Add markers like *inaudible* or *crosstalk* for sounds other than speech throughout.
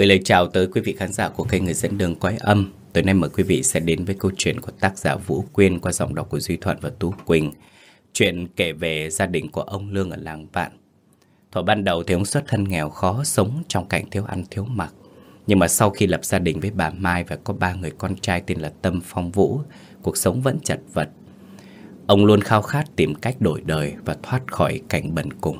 Gửi lời chào tới quý vị khán giả của kênh Người dẫn đường quái âm. Tối nay mời quý vị sẽ đến với câu chuyện của tác giả Vũ Quyên qua giọng đọc của Duy Thuận và Tú Quỳnh. Chuyện kể về gia đình của ông Lương ở làng Vạn. Thuở ban đầu thì ông xuất thân nghèo khó, sống trong cảnh thiếu ăn thiếu mặc. Nhưng mà sau khi lập gia đình với bà Mai và có ba người con trai tên là Tâm Phong Vũ, cuộc sống vẫn chật vật. Ông luôn khao khát tìm cách đổi đời và thoát khỏi cảnh bần cùng.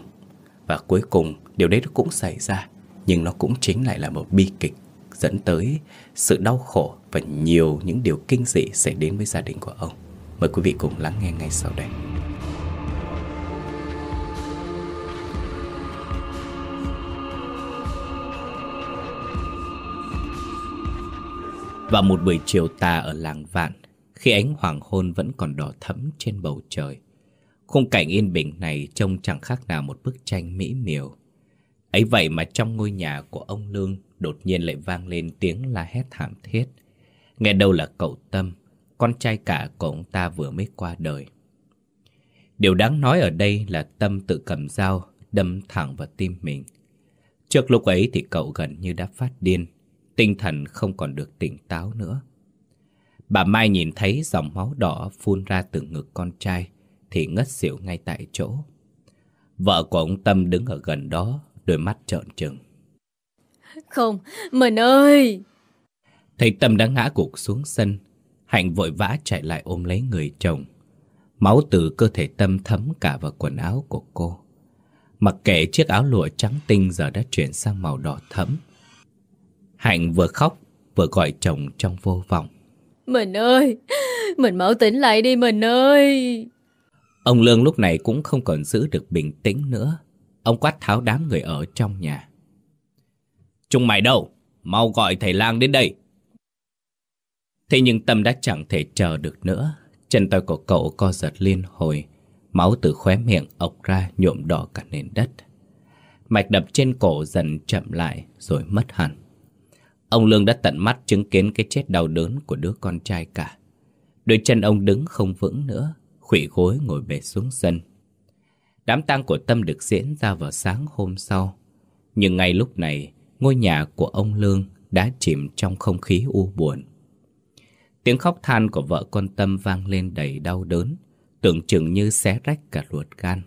Và cuối cùng, điều đấy cũng xảy ra. Nhưng nó cũng chính lại là một bi kịch dẫn tới sự đau khổ và nhiều những điều kinh dị xảy đến với gia đình của ông. Mời quý vị cùng lắng nghe ngay sau đây. Vào một buổi chiều tà ở làng Vạn, khi ánh hoàng hôn vẫn còn đỏ thẫm trên bầu trời, khung cảnh yên bình này trông chẳng khác nào một bức tranh mỹ miều. Ấy vậy mà trong ngôi nhà của ông Lương đột nhiên lại vang lên tiếng la hét thảm thiết. Nghe đâu là cậu Tâm, con trai cả của ông ta vừa mới qua đời. Điều đáng nói ở đây là Tâm tự cầm dao đâm thẳng vào tim mình. Trước lúc ấy thì cậu gần như đã phát điên, tinh thần không còn được tỉnh táo nữa. Bà Mai nhìn thấy dòng máu đỏ phun ra từ ngực con trai thì ngất xỉu ngay tại chỗ. Vợ của ông Tâm đứng ở gần đó, đôi mắt trợn trừng. Không, mình ơi! Thấy Tâm đã ngã gục xuống sân, Hạnh vội vã chạy lại ôm lấy người chồng. Máu từ cơ thể Tâm thấm cả vào quần áo của cô. Mặc kệ chiếc áo lụa trắng tinh giờ đã chuyển sang màu đỏ thẫm. Hạnh vừa khóc vừa gọi chồng trong vô vọng. Mình ơi, mình mau tỉnh lại đi mình ơi. Ông Lương lúc này cũng không còn giữ được bình tĩnh nữa. Ông quát tháo đám người ở trong nhà. Chúng mày đâu? Mau gọi thầy lang đến đây. Thế nhưng Tâm đã chẳng thể chờ được nữa. Chân tay của cậu co giật liên hồi. Máu từ khóe miệng ọc ra nhuộm đỏ cả nền đất. Mạch đập trên cổ dần chậm lại rồi mất hẳn. Ông Lương đã tận mắt chứng kiến cái chết đau đớn của đứa con trai cả. Đôi chân ông đứng không vững nữa, khủy gối ngồi bệt xuống sân. Đám tang của Tâm được diễn ra vào sáng hôm sau. Nhưng ngay lúc này, ngôi nhà của ông Lương đã chìm trong không khí u buồn. Tiếng khóc than của vợ con Tâm vang lên đầy đau đớn, tưởng chừng như xé rách cả ruột gan.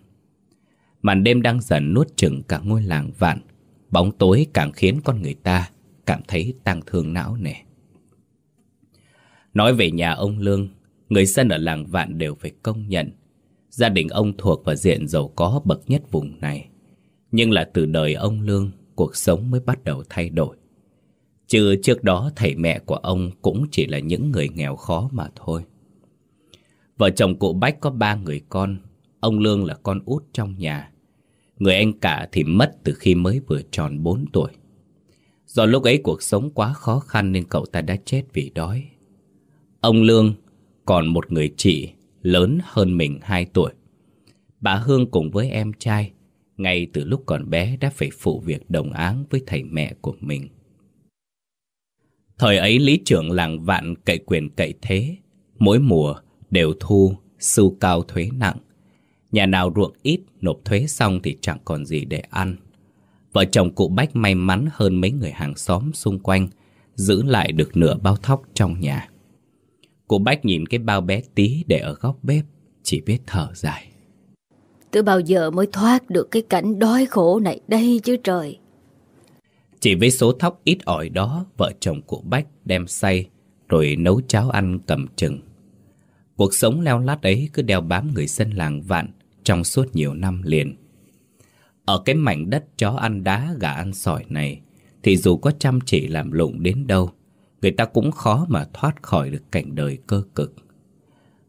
Màn đêm đang dần nuốt chừng cả ngôi làng vạn, bóng tối càng khiến con người ta cảm thấy tăng thương não nề. Nói về nhà ông Lương, người dân ở làng Vạn đều phải công nhận. Gia đình ông thuộc vào diện giàu có bậc nhất vùng này. Nhưng là từ đời ông Lương, cuộc sống mới bắt đầu thay đổi. Chứ trước đó thầy mẹ của ông cũng chỉ là những người nghèo khó mà thôi. Vợ chồng cụ Bách có ba người con, ông Lương là con út trong nhà. Người anh cả thì mất từ khi mới vừa tròn 4 tuổi. Do lúc ấy cuộc sống quá khó khăn nên cậu ta đã chết vì đói. Ông Lương còn một người chị lớn hơn mình 2 tuổi. Bà Hương cùng với em trai, ngay từ lúc còn bé đã phải phụ việc đồng áng với thầy mẹ của mình. Thời ấy lý trưởng làng vạn cậy quyền cậy thế, mỗi mùa đều thu sưu cao thuế nặng. Nhà nào ruộng ít nộp thuế xong thì chẳng còn gì để ăn. Vợ chồng cụ Bách may mắn hơn mấy người hàng xóm xung quanh, giữ lại được nửa bao thóc trong nhà. Cụ Bách nhìn cái bao bé tí để ở góc bếp, chỉ biết thở dài. Từ bao giờ mới thoát được cái cảnh đói khổ này đây chứ trời. Chỉ với số thóc ít ỏi đó, vợ chồng cụ Bách đem say, rồi nấu cháo ăn cầm chừng. Cuộc sống leo lát ấy cứ đeo bám người dân làng vạn trong suốt nhiều năm liền. Ở cái mảnh đất chó ăn đá gà ăn sỏi này Thì dù có chăm chỉ làm lụng đến đâu Người ta cũng khó mà thoát khỏi được cảnh đời cơ cực.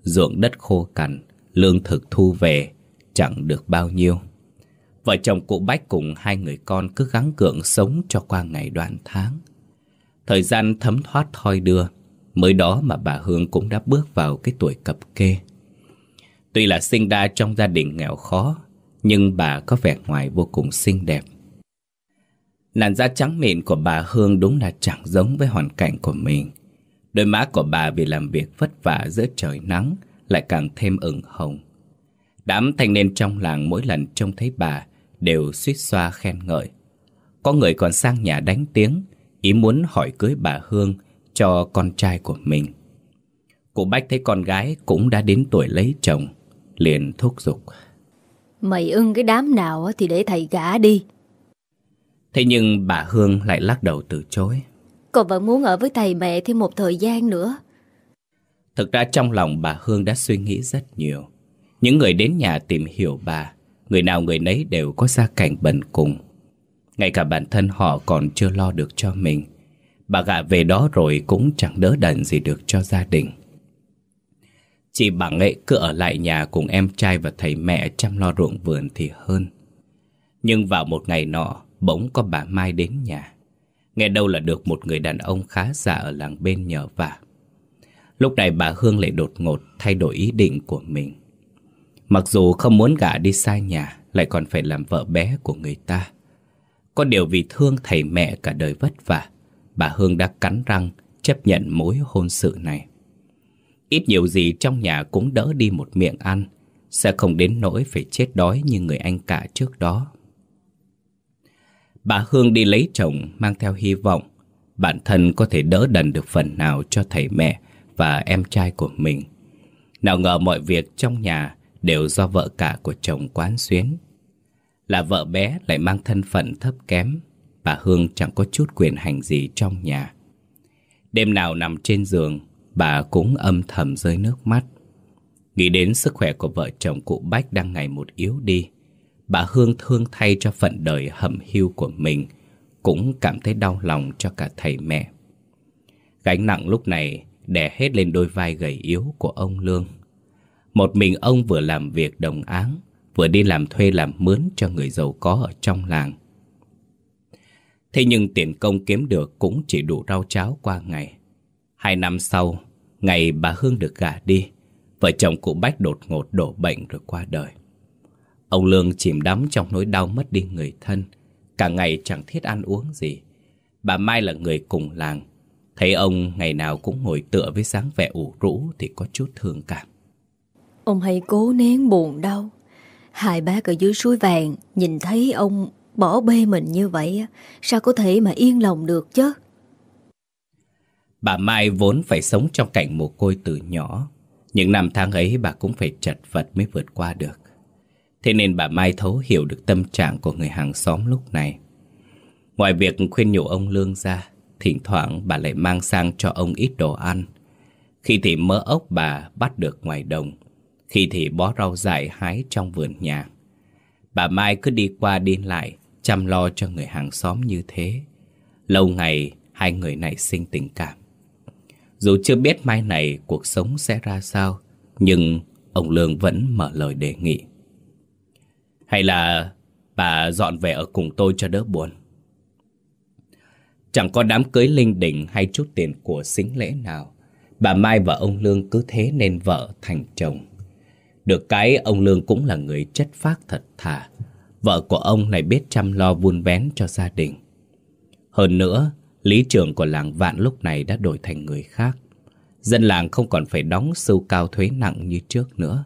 Ruộng đất khô cằn, Lương thực thu về, Chẳng được bao nhiêu. Vợ chồng cụ Bách cùng hai người con cứ gắng gượng sống cho qua ngày đoạn tháng. Thời gian thấm thoát thoi đưa, Mới đó mà bà Hương cũng đã bước vào cái tuổi cập kê. Tuy là sinh ra trong gia đình nghèo khó, nhưng bà có vẻ ngoài vô cùng xinh đẹp. Làn da trắng mịn của bà Hương đúng là chẳng giống với hoàn cảnh của mình. Đôi má của bà vì làm việc vất vả giữa trời nắng lại càng thêm ửng hồng. Đám thanh niên trong làng mỗi lần trông thấy bà đều suýt xoa khen ngợi. Có người còn sang nhà đánh tiếng, ý muốn hỏi cưới bà Hương cho con trai của mình. Cụ Bách thấy con gái cũng đã đến tuổi lấy chồng, liền thúc giục. Mày ưng cái đám nào thì để thầy gả đi. Thế nhưng bà Hương lại lắc đầu từ chối. Con vẫn muốn ở với thầy mẹ thêm một thời gian nữa. Thực ra trong lòng bà Hương đã suy nghĩ rất nhiều. Những người đến nhà tìm hiểu bà, người nào người nấy đều có gia cảnh bần cùng. Ngay cả bản thân họ còn chưa lo được cho mình. Bà gạ về đó rồi cũng chẳng đỡ đần gì được cho gia đình. Chỉ bằng ấy cứ ở lại nhà cùng em trai và thầy mẹ chăm lo ruộng vườn thì hơn. Nhưng vào một ngày nọ, bỗng có bà Mai đến nhà. Nghe đâu là được một người đàn ông khá già ở làng bên nhờ vả. Lúc này bà Hương lại đột ngột thay đổi ý định của mình. Mặc dù không muốn gả đi xa nhà, lại còn phải làm vợ bé của người ta. Có điều vì thương thầy mẹ cả đời vất vả, bà Hương đã cắn răng chấp nhận mối hôn sự này. Ít nhiều gì trong nhà cũng đỡ đi một miệng ăn, sẽ không đến nỗi phải chết đói như người anh cả trước đó. Bà Hương đi lấy chồng mang theo hy vọng bản thân có thể đỡ đần được phần nào cho thầy mẹ và em trai của mình. Nào ngờ mọi việc trong nhà đều do vợ cả của chồng quán xuyến. Là vợ bé lại mang thân phận thấp kém, bà Hương chẳng có chút quyền hành gì trong nhà. Đêm nào nằm trên giường, bà cũng âm thầm rơi nước mắt. Nghĩ đến sức khỏe của vợ chồng cụ Bách đang ngày một yếu đi, bà Hương thương thay cho phận đời hầm hưu của mình, cũng cảm thấy đau lòng cho cả thầy mẹ. Gánh nặng lúc này đè hết lên đôi vai gầy yếu của ông Lương. Một mình ông vừa làm việc đồng áng, vừa đi làm thuê làm mướn cho người giàu có ở trong làng. Thế nhưng tiền công kiếm được cũng chỉ đủ rau cháo qua ngày. Hai năm sau, ngày bà Hương được gả đi, vợ chồng cụ Bách đột ngột đổ bệnh rồi qua đời. Ông Lương chìm đắm trong nỗi đau mất đi người thân, cả ngày chẳng thiết ăn uống gì. Bà Mai là người cùng làng, thấy ông ngày nào cũng ngồi tựa với dáng vẻ ủ rũ thì có chút thương cảm. Ông hãy cố nén buồn đau. Hai bác ở dưới suối vàng nhìn thấy ông bỏ bê mình như vậy, sao có thể mà yên lòng được chứ? Bà Mai vốn phải sống trong cảnh mồ côi từ nhỏ. Những năm tháng ấy bà cũng phải chật vật mới vượt qua được. Thế nên bà Mai thấu hiểu được tâm trạng của người hàng xóm lúc này. Ngoài việc khuyên nhủ ông Lương ra, thỉnh thoảng bà lại mang sang cho ông ít đồ ăn. Khi thì mỡ ốc bà bắt được ngoài đồng, khi thì bó rau dại hái trong vườn nhà. Bà Mai cứ đi qua đi lại, chăm lo cho người hàng xóm như thế. Lâu ngày, hai người này sinh tình cảm. Dù chưa biết mai này cuộc sống sẽ ra sao, nhưng ông Lương vẫn mở lời đề nghị. Hay là bà dọn về ở cùng tôi cho đỡ buồn? Chẳng có đám cưới linh đình hay chút tiền của xính lễ nào. Bà Mai và ông Lương cứ thế nên vợ thành chồng. Được cái ông Lương cũng là người chất phác thật thà. Vợ của ông lại biết chăm lo vun vén cho gia đình. Hơn nữa, lý trưởng của làng vạn lúc này đã đổi thành người khác. Dân làng không còn phải đóng sưu cao thuế nặng như trước nữa.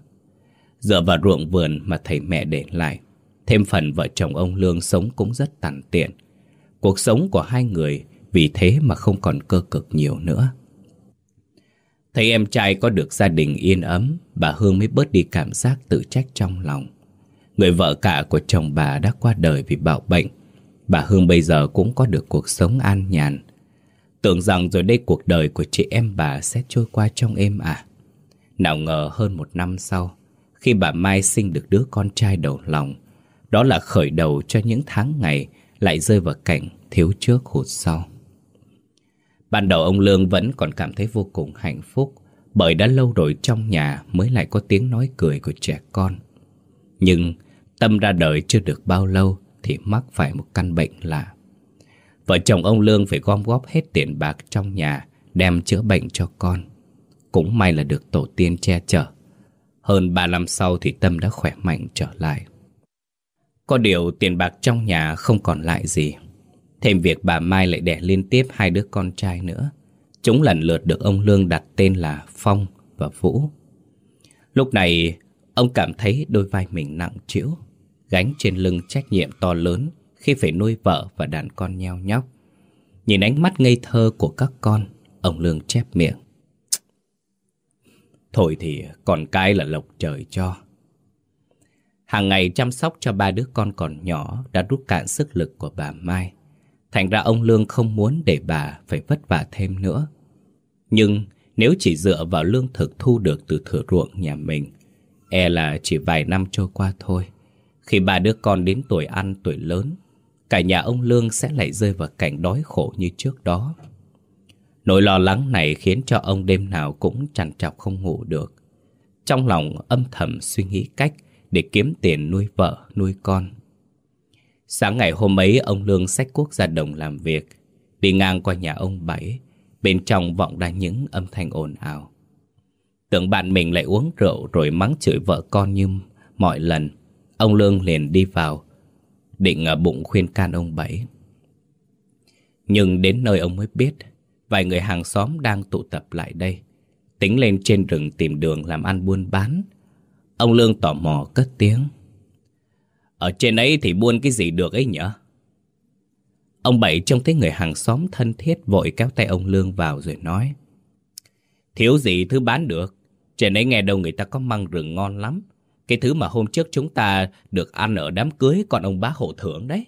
Dựa vào ruộng vườn mà thầy mẹ để lại, thêm phần vợ chồng ông Lương sống cũng rất tàn tiện. Cuộc sống của hai người vì thế mà không còn cơ cực nhiều nữa. Thấy em trai có được gia đình yên ấm, bà Hương mới bớt đi cảm giác tự trách trong lòng. Người vợ cả của chồng bà đã qua đời vì bạo bệnh. Bà Hương bây giờ cũng có được cuộc sống an nhàn. Tưởng rằng rồi đây cuộc đời của chị em bà sẽ trôi qua trong êm ả. Nào ngờ hơn một năm sau, khi bà Mai sinh được đứa con trai đầu lòng, đó là khởi đầu cho những tháng ngày lại rơi vào cảnh thiếu trước hụt sau. Ban đầu ông Lương vẫn còn cảm thấy vô cùng hạnh phúc bởi đã lâu rồi trong nhà mới lại có tiếng nói cười của trẻ con. Nhưng Tâm ra đời chưa được bao lâu thì mắc phải một căn bệnh lạ. Vợ chồng ông Lương phải gom góp hết tiền bạc trong nhà đem chữa bệnh cho con. Cũng may là được tổ tiên che chở. Hơn 3 năm sau thì Tâm đã khỏe mạnh trở lại. Có điều tiền bạc trong nhà không còn lại gì. Thêm việc bà Mai lại đẻ liên tiếp hai đứa con trai nữa. Chúng lần lượt được ông Lương đặt tên là Phong và Vũ. Lúc này, ông cảm thấy đôi vai mình nặng trĩu gánh trên lưng trách nhiệm to lớn khi phải nuôi vợ và đàn con nheo nhóc. Nhìn ánh mắt ngây thơ của các con Ông Lương chép miệng Thôi thì còn cái là lộc trời cho. Hàng ngày chăm sóc cho ba đứa con còn nhỏ Đã rút cạn sức lực của bà Mai. Thành ra ông Lương không muốn để bà phải vất vả thêm nữa. Nhưng nếu chỉ dựa vào lương thực thu được từ thửa ruộng nhà mình E là chỉ vài năm trôi qua thôi. Khi ba đứa con đến tuổi ăn, tuổi lớn, Cả nhà ông Lương sẽ lại rơi vào cảnh đói khổ như trước đó. Nỗi lo lắng này khiến cho ông đêm nào cũng chằn chọc không ngủ được. Trong lòng âm thầm suy nghĩ cách để kiếm tiền nuôi vợ, nuôi con. Sáng ngày hôm ấy ông Lương sách quốc ra đồng làm việc. Đi ngang qua nhà ông Bảy Bên trong vọng ra những âm thanh ồn ào. Tưởng bạn mình lại uống rượu rồi mắng chửi vợ con như mọi lần Ông Lương liền đi vào Định ở bụng khuyên can ông Bảy. Nhưng đến nơi ông mới biết Vài người hàng xóm đang tụ tập lại đây. Tính lên trên rừng tìm đường làm ăn buôn bán. Ông Lương tò mò cất tiếng. Ở trên ấy thì buôn cái gì được ấy nhở? Ông Bảy trông thấy người hàng xóm thân thiết Vội kéo tay ông Lương vào rồi nói. Thiếu gì thứ bán được? Trên ấy nghe đâu người ta có măng rừng ngon lắm. Cái thứ mà hôm trước chúng ta được ăn ở đám cưới Còn ông bá hộ thưởng đấy.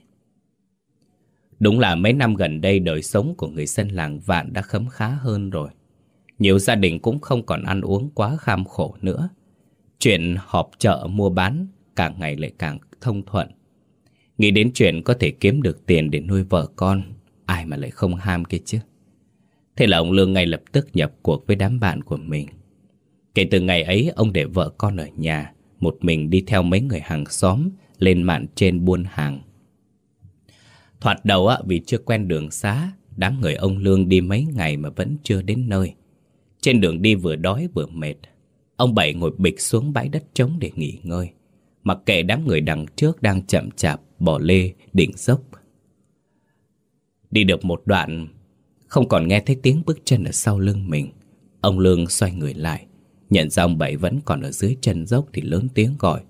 Đúng là mấy năm gần đây đời sống của người dân làng vạn đã khấm khá hơn rồi. Nhiều gia đình cũng không còn ăn uống quá kham khổ nữa. Chuyện họp chợ mua bán càng ngày lại càng thông thuận. Nghĩ đến chuyện có thể kiếm được tiền để nuôi vợ con, ai mà lại không ham kia chứ. Thế là ông Lương ngay lập tức nhập cuộc với đám bạn của mình. Kể từ ngày ấy, ông để vợ con ở nhà, một mình đi theo mấy người hàng xóm lên mạn trên buôn hàng. Thoạt đầu á, vì chưa quen đường xá, đám người ông Lương đi mấy ngày mà vẫn chưa đến nơi. Trên đường đi vừa đói vừa mệt, ông Bảy ngồi bịch xuống bãi đất trống để nghỉ ngơi. Mặc kệ đám người đằng trước đang chậm chạp bỏ lê đỉnh dốc. Đi được một đoạn, không còn nghe thấy tiếng bước chân ở sau lưng mình. Ông Lương xoay người lại, nhận ra ông Bảy vẫn còn ở dưới chân dốc thì lớn tiếng gọi.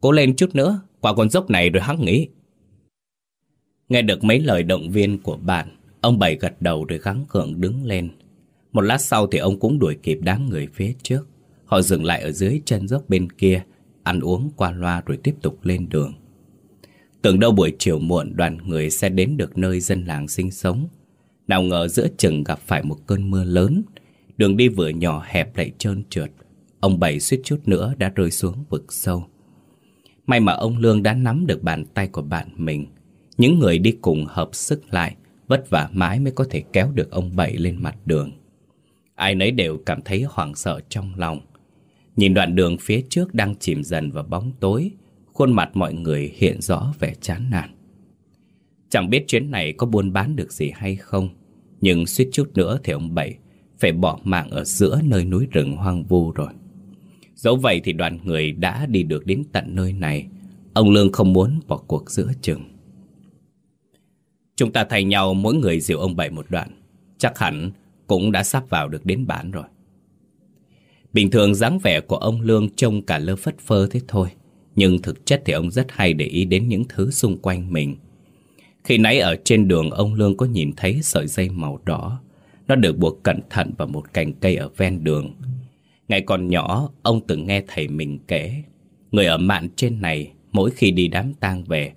Cố lên chút nữa, qua con dốc này rồi hắn nghỉ. Nghe được mấy lời động viên của bạn, ông Bảy gật đầu rồi gắng gượng đứng lên. Một lát sau thì ông cũng đuổi kịp đám người phía trước. Họ dừng lại ở dưới chân dốc bên kia, ăn uống qua loa rồi tiếp tục lên đường. Tưởng đâu buổi chiều muộn đoàn người sẽ đến được nơi dân làng sinh sống. Nào ngờ giữa chừng gặp phải một cơn mưa lớn, đường đi vừa nhỏ hẹp lại trơn trượt. Ông Bảy suýt chút nữa đã rơi xuống vực sâu. May mà ông Lương đã nắm được bàn tay của bạn mình, những người đi cùng hợp sức lại, vất vả mãi mới có thể kéo được ông Bảy lên mặt đường. Ai nấy đều cảm thấy hoảng sợ trong lòng. Nhìn đoạn đường phía trước đang chìm dần vào bóng tối, khuôn mặt mọi người hiện rõ vẻ chán nản. Chẳng biết chuyến này có buôn bán được gì hay không, nhưng suýt chút nữa thì ông Bảy phải bỏ mạng ở giữa nơi núi rừng hoang vu rồi. Dẫu vậy thì đoàn người đã đi được đến tận nơi này, ông Lương không muốn bỏ cuộc giữa chừng. Chúng ta thay nhau mỗi người dìu ông Bảy một đoạn. Chắc hẳn cũng đã sắp vào được đến bản rồi. Bình thường dáng vẻ của ông Lương trông cả lơ phất phơ thế thôi. Nhưng thực chất thì ông rất hay để ý đến những thứ xung quanh mình. Khi nãy ở trên đường ông Lương có nhìn thấy sợi dây màu đỏ. Nó được buộc cẩn thận vào một cành cây ở ven đường. Ngày còn nhỏ, ông từng nghe thầy mình kể. Người ở mạn trên này, mỗi khi đi đám tang về,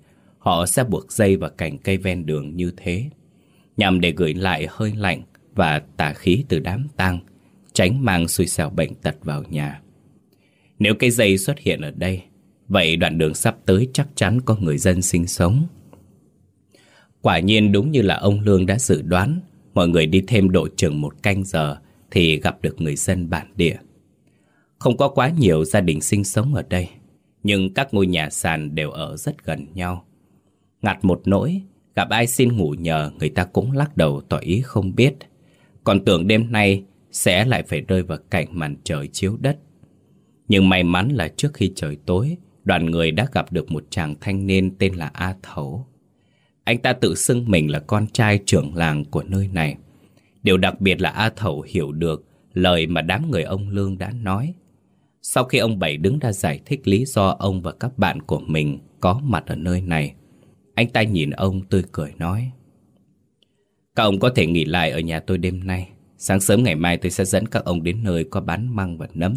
Họ sẽ buộc dây vào cành cây ven đường như thế, Nhằm để gửi lại hơi lạnh Và tà khí từ đám tang, Tránh mang xui xẻo bệnh tật vào nhà. Nếu cây dây xuất hiện ở đây, Vậy đoạn đường sắp tới chắc chắn có người dân sinh sống. Quả nhiên đúng như là ông Lương đã dự đoán, Mọi người đi thêm độ chừng một canh giờ Thì gặp được người dân bản địa. Không có quá nhiều gia đình sinh sống ở đây, Nhưng các ngôi nhà sàn đều ở rất gần nhau. Ngặt một nỗi, gặp ai xin ngủ nhờ người ta cũng lắc đầu tỏ ý không biết. Còn tưởng đêm nay sẽ lại phải rơi vào cảnh màn trời chiếu đất. Nhưng may mắn là trước khi trời tối, đoàn người đã gặp được một chàng thanh niên tên là A Thấu. Anh ta tự xưng mình là con trai trưởng làng của nơi này. Điều đặc biệt là A Thấu hiểu được lời mà đám người ông Lương đã nói. Sau khi ông Bảy đứng ra giải thích lý do ông và các bạn của mình có mặt ở nơi này, anh ta nhìn ông tươi cười nói. Các ông có thể nghỉ lại ở nhà tôi đêm nay. Sáng sớm ngày mai tôi sẽ dẫn các ông đến nơi có bán măng và nấm.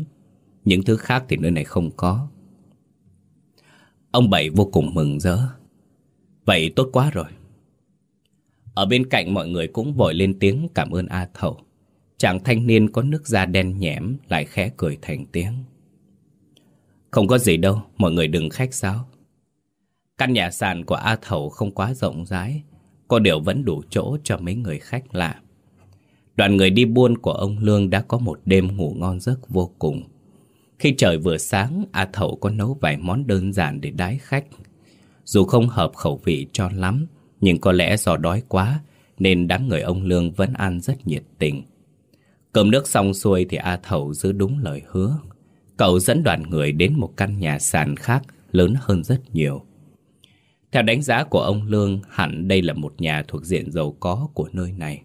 Những thứ khác thì nơi này không có. Ông Bảy vô cùng mừng rỡ. Vậy tốt quá rồi. Ở bên cạnh mọi người cũng vội lên tiếng cảm ơn A Thầu. Chàng thanh niên có nước da đen nhẽm lại khẽ cười thành tiếng. Không có gì đâu, mọi người đừng khách sáo. Căn nhà sàn của A Thầu không quá rộng rãi Có điều vẫn đủ chỗ cho mấy người khách lạ. Đoàn người đi buôn của ông Lương đã có một đêm ngủ ngon giấc vô cùng. Khi trời vừa sáng, A Thầu có nấu vài món đơn giản để đái khách. Dù không hợp khẩu vị cho lắm Nhưng có lẽ do đói quá Nên đám người ông Lương vẫn ăn rất nhiệt tình. Cơm nước xong xuôi thì A Thầu giữ đúng lời hứa. Cậu dẫn đoàn người đến một căn nhà sàn khác lớn hơn rất nhiều theo đánh giá của ông Lương, hẳn đây là một nhà thuộc diện giàu có của nơi này.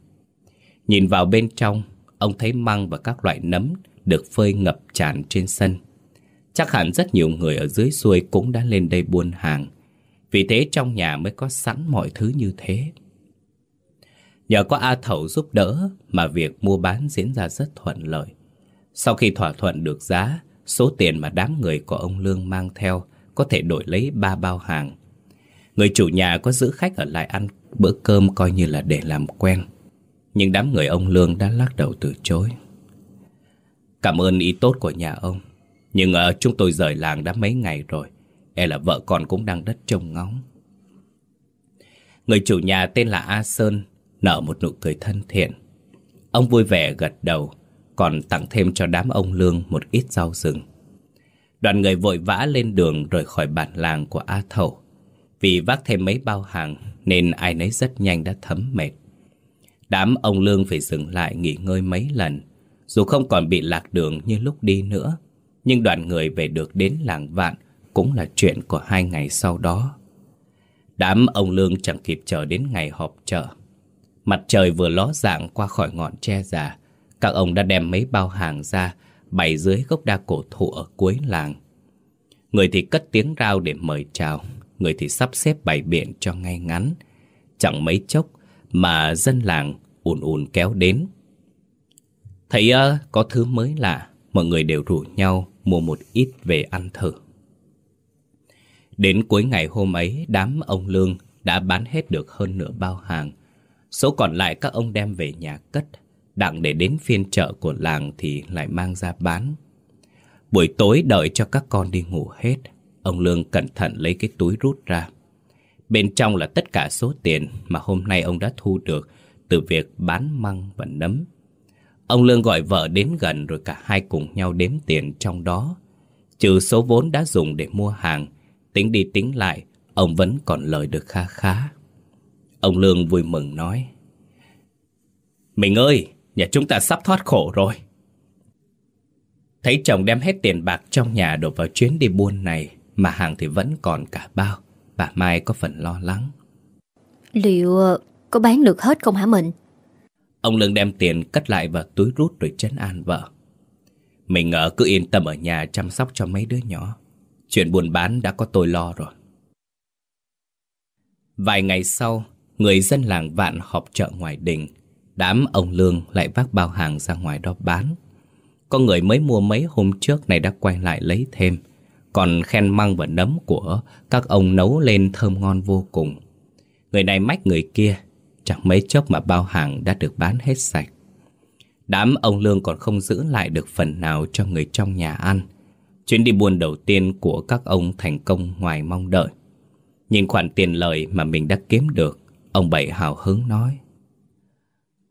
Nhìn vào bên trong, ông thấy măng và các loại nấm được phơi ngập tràn trên sân. Chắc hẳn rất nhiều người ở dưới xuôi cũng đã lên đây buôn hàng. Vì thế trong nhà mới có sẵn mọi thứ như thế. Nhờ có A Thẩu giúp đỡ mà việc mua bán diễn ra rất thuận lợi. Sau khi thỏa thuận được giá, số tiền mà đám người của ông Lương mang theo có thể đổi lấy ba bao hàng Người chủ nhà có giữ khách ở lại ăn bữa cơm coi như là để làm quen. Nhưng đám người ông Lương đã lắc đầu từ chối. Cảm ơn ý tốt của nhà ông. Nhưng ở uh, chúng tôi rời làng đã mấy ngày rồi. E là vợ con cũng đang đất trông ngóng. Người chủ nhà tên là A Sơn nở một nụ cười thân thiện. Ông vui vẻ gật đầu, còn tặng thêm cho đám ông Lương một ít rau rừng. Đoàn người vội vã lên đường rời khỏi bản làng của A Thầu. Vì vác thêm mấy bao hàng nên ai nấy rất nhanh đã thấm mệt. Đám ông Lương phải dừng lại nghỉ ngơi mấy lần. Dù không còn bị lạc đường như lúc đi nữa, nhưng đoàn người về được đến làng vạn cũng là chuyện của hai ngày sau đó. Đám ông Lương chẳng kịp chờ đến ngày họp chợ. Mặt trời vừa ló dạng qua khỏi ngọn tre già, các ông đã đem mấy bao hàng ra, bày dưới gốc đa cổ thụ ở cuối làng. Người thì cất tiếng rao để mời chào, người thì sắp xếp bày biện cho ngay ngắn. Chẳng mấy chốc mà dân làng ùn ùn kéo đến. Thấy uh, có thứ mới lạ, mọi người đều rủ nhau mua một ít về ăn thử. Đến cuối ngày hôm ấy, đám ông Lương đã bán hết được hơn nửa bao hàng. Số còn lại các ông đem về nhà cất, đặng để đến phiên chợ của làng thì lại mang ra bán. Buổi tối đợi cho các con đi ngủ hết, Ông Lương cẩn thận lấy cái túi rút ra. Bên trong là tất cả số tiền mà hôm nay ông đã thu được từ việc bán măng và nấm. Ông Lương gọi vợ đến gần rồi cả hai cùng nhau đếm tiền trong đó. Trừ số vốn đã dùng để mua hàng, tính đi tính lại, ông vẫn còn lời được kha khá. Ông Lương vui mừng nói. Mình ơi, nhà chúng ta sắp thoát khổ rồi. Thấy chồng đem hết tiền bạc trong nhà đổ vào chuyến đi buôn này, mà hàng thì vẫn còn cả bao. Bà Mai có phần lo lắng. Liệu ờ, có bán được hết không hả mình? Ông Lương đem tiền cất lại vào túi rút rồi chấn an vợ. Mình ở cứ yên tâm ở nhà chăm sóc cho mấy đứa nhỏ. Chuyện buôn bán đã có tôi lo rồi. Vài ngày sau Người dân làng vạn họp chợ ngoài đình. Đám ông Lương lại vác bao hàng ra ngoài đó bán. Có người mới mua mấy hôm trước này đã quay lại lấy thêm còn khen măng và nấm của các ông nấu lên thơm ngon vô cùng. Người này mách người kia, Chẳng mấy chốc mà bao hàng đã được bán hết sạch. Đám ông Lương còn không giữ lại được phần nào cho người trong nhà ăn. Chuyến đi buôn đầu tiên của các ông thành công ngoài mong đợi. Nhìn khoản tiền lời mà mình đã kiếm được, Ông Bảy hào hứng nói,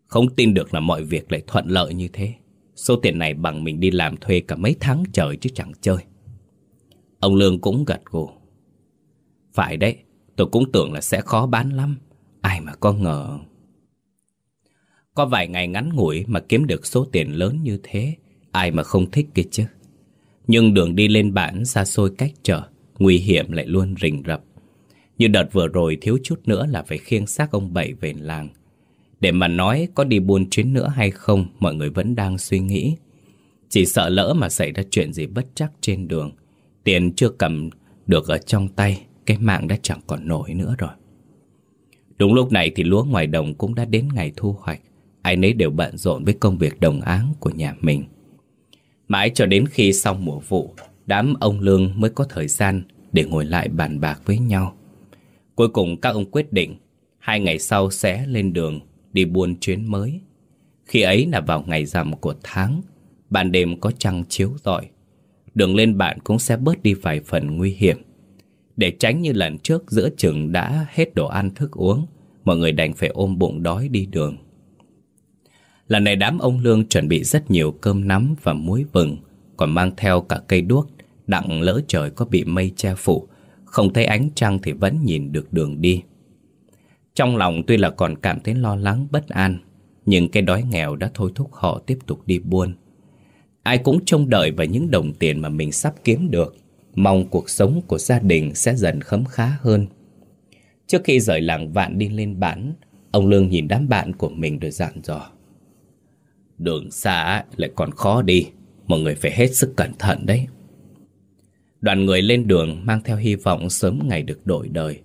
Không tin được là mọi việc lại thuận lợi như thế. Số tiền này bằng mình đi làm thuê cả mấy tháng trời chứ chẳng chơi. Ông Lương cũng gật gù. Phải đấy, tôi cũng tưởng là sẽ khó bán lắm. Ai mà có ngờ. Có vài ngày ngắn ngủi mà kiếm được số tiền lớn như thế, ai mà không thích kia chứ. Nhưng đường đi lên bản xa xôi cách trở, nguy hiểm lại luôn rình rập. Như đợt vừa rồi thiếu chút nữa là phải khiêng xác ông Bảy về làng. Để mà nói có đi buôn chuyến nữa hay không, mọi người vẫn đang suy nghĩ. Chỉ sợ lỡ mà xảy ra chuyện gì bất chắc trên đường, Tiền chưa cầm được ở trong tay Cái mạng đã chẳng còn nổi nữa rồi Đúng lúc này thì lúa ngoài đồng cũng đã đến ngày thu hoạch. Ai nấy đều bận rộn với công việc đồng áng của nhà mình. Mãi cho đến khi xong mùa vụ, đám ông Lương mới có thời gian để ngồi lại bàn bạc với nhau. Cuối cùng các ông quyết định hai ngày sau sẽ lên đường đi buôn chuyến mới. Khi ấy là vào ngày rằm của tháng, ban đêm có trăng chiếu rọi. Đường lên bạn cũng sẽ bớt đi vài phần nguy hiểm. Để tránh như lần trước giữa chừng đã hết đồ ăn thức uống, mọi người đành phải ôm bụng đói đi đường. Lần này đám ông Lương chuẩn bị rất nhiều cơm nắm và muối vừng, còn mang theo cả cây đuốc, đặng lỡ trời có bị mây che phủ, không thấy ánh trăng thì vẫn nhìn được đường đi. Trong lòng tuy là còn cảm thấy lo lắng bất an, nhưng cái đói nghèo đã thôi thúc họ tiếp tục đi buôn. Ai cũng trông đợi vào những đồng tiền mà mình sắp kiếm được, mong cuộc sống của gia đình sẽ dần khấm khá hơn. Trước khi rời làng vạn đi lên bản, ông Lương nhìn đám bạn của mình rồi dặn dò. Đường xa lại còn khó đi, mọi người phải hết sức cẩn thận đấy. Đoàn người lên đường mang theo hy vọng sớm ngày được đổi đời.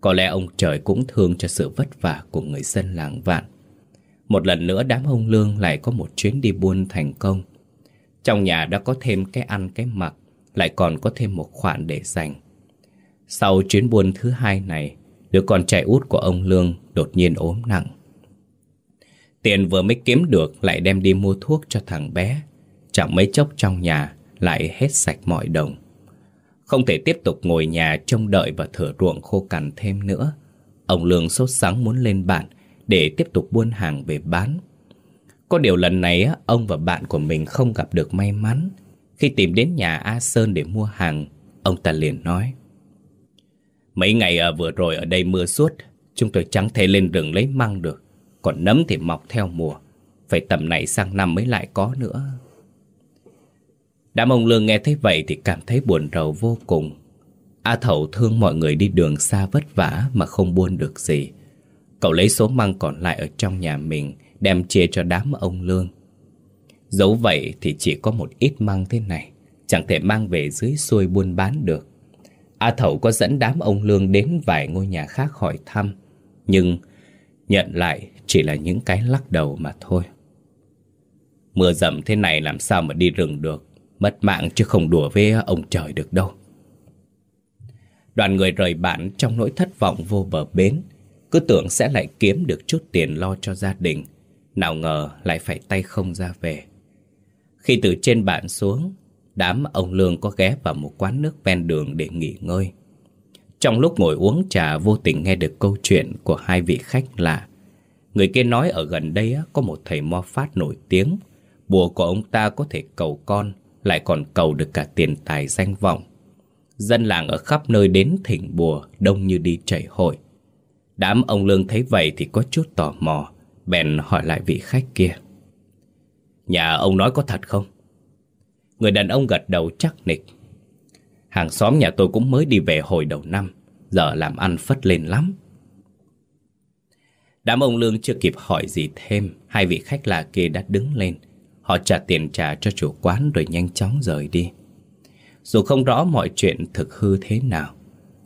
Có lẽ ông trời cũng thương cho sự vất vả của người dân làng vạn. Một lần nữa đám ông Lương lại có một chuyến đi buôn thành công. Trong nhà đã có thêm cái ăn cái mặc, lại còn có thêm một khoản để dành. Sau chuyến buôn thứ hai này, đứa con trai út của ông Lương đột nhiên ốm nặng. Tiền vừa mới kiếm được lại đem đi mua thuốc cho thằng bé. Chẳng mấy chốc trong nhà lại hết sạch mọi đồng. Không thể tiếp tục ngồi nhà trông đợi và thửa ruộng khô cằn thêm nữa. Ông Lương sốt sắng muốn lên bản để tiếp tục buôn hàng về bán. Có điều lần này ông và bạn của mình không gặp được may mắn. Khi tìm đến nhà A Sơn để mua hàng, ông ta liền nói. Mấy ngày à, vừa rồi ở đây mưa suốt, chúng tôi chẳng thể lên rừng lấy măng được. Còn nấm thì mọc theo mùa, phải tầm này sang năm mới lại có nữa. Đám ông Lương nghe thấy vậy thì cảm thấy buồn rầu vô cùng. A Thẩu thương mọi người đi đường xa vất vả mà không buôn được gì. Cậu lấy số măng còn lại ở trong nhà mình đem chia cho đám ông Lương. Dẫu vậy thì chỉ có một ít măng thế này, chẳng thể mang về dưới xuôi buôn bán được. A Thẩu có dẫn đám ông Lương đến vài ngôi nhà khác hỏi thăm, nhưng nhận lại chỉ là những cái lắc đầu mà thôi. Mưa dầm thế này làm sao mà đi rừng được, mất mạng chứ không đùa với ông trời được đâu. Đoàn người rời bản trong nỗi thất vọng vô bờ bến, cứ tưởng sẽ lại kiếm được chút tiền lo cho gia đình, nào ngờ lại phải tay không ra về. Khi từ trên bản xuống, đám ông Lương có ghé vào một quán nước ven đường để nghỉ ngơi. Trong lúc ngồi uống trà vô tình nghe được câu chuyện của hai vị khách lạ. Người kia nói ở gần đây có một thầy mo phát nổi tiếng. Bùa của ông ta có thể cầu con, lại còn cầu được cả tiền tài danh vọng. Dân làng ở khắp nơi đến thỉnh bùa đông như đi chảy hội. Đám ông Lương thấy vậy thì có chút tò mò, bèn hỏi lại vị khách kia. Nhà ông nói có thật không? Người đàn ông gật đầu chắc nịch. Hàng xóm nhà tôi cũng mới đi về hồi đầu năm, giờ làm ăn phất lên lắm. Đám ông Lương chưa kịp hỏi gì thêm, hai vị khách lạ kia đã đứng lên. Họ trả tiền trả cho chủ quán rồi nhanh chóng rời đi. Dù không rõ mọi chuyện thực hư thế nào,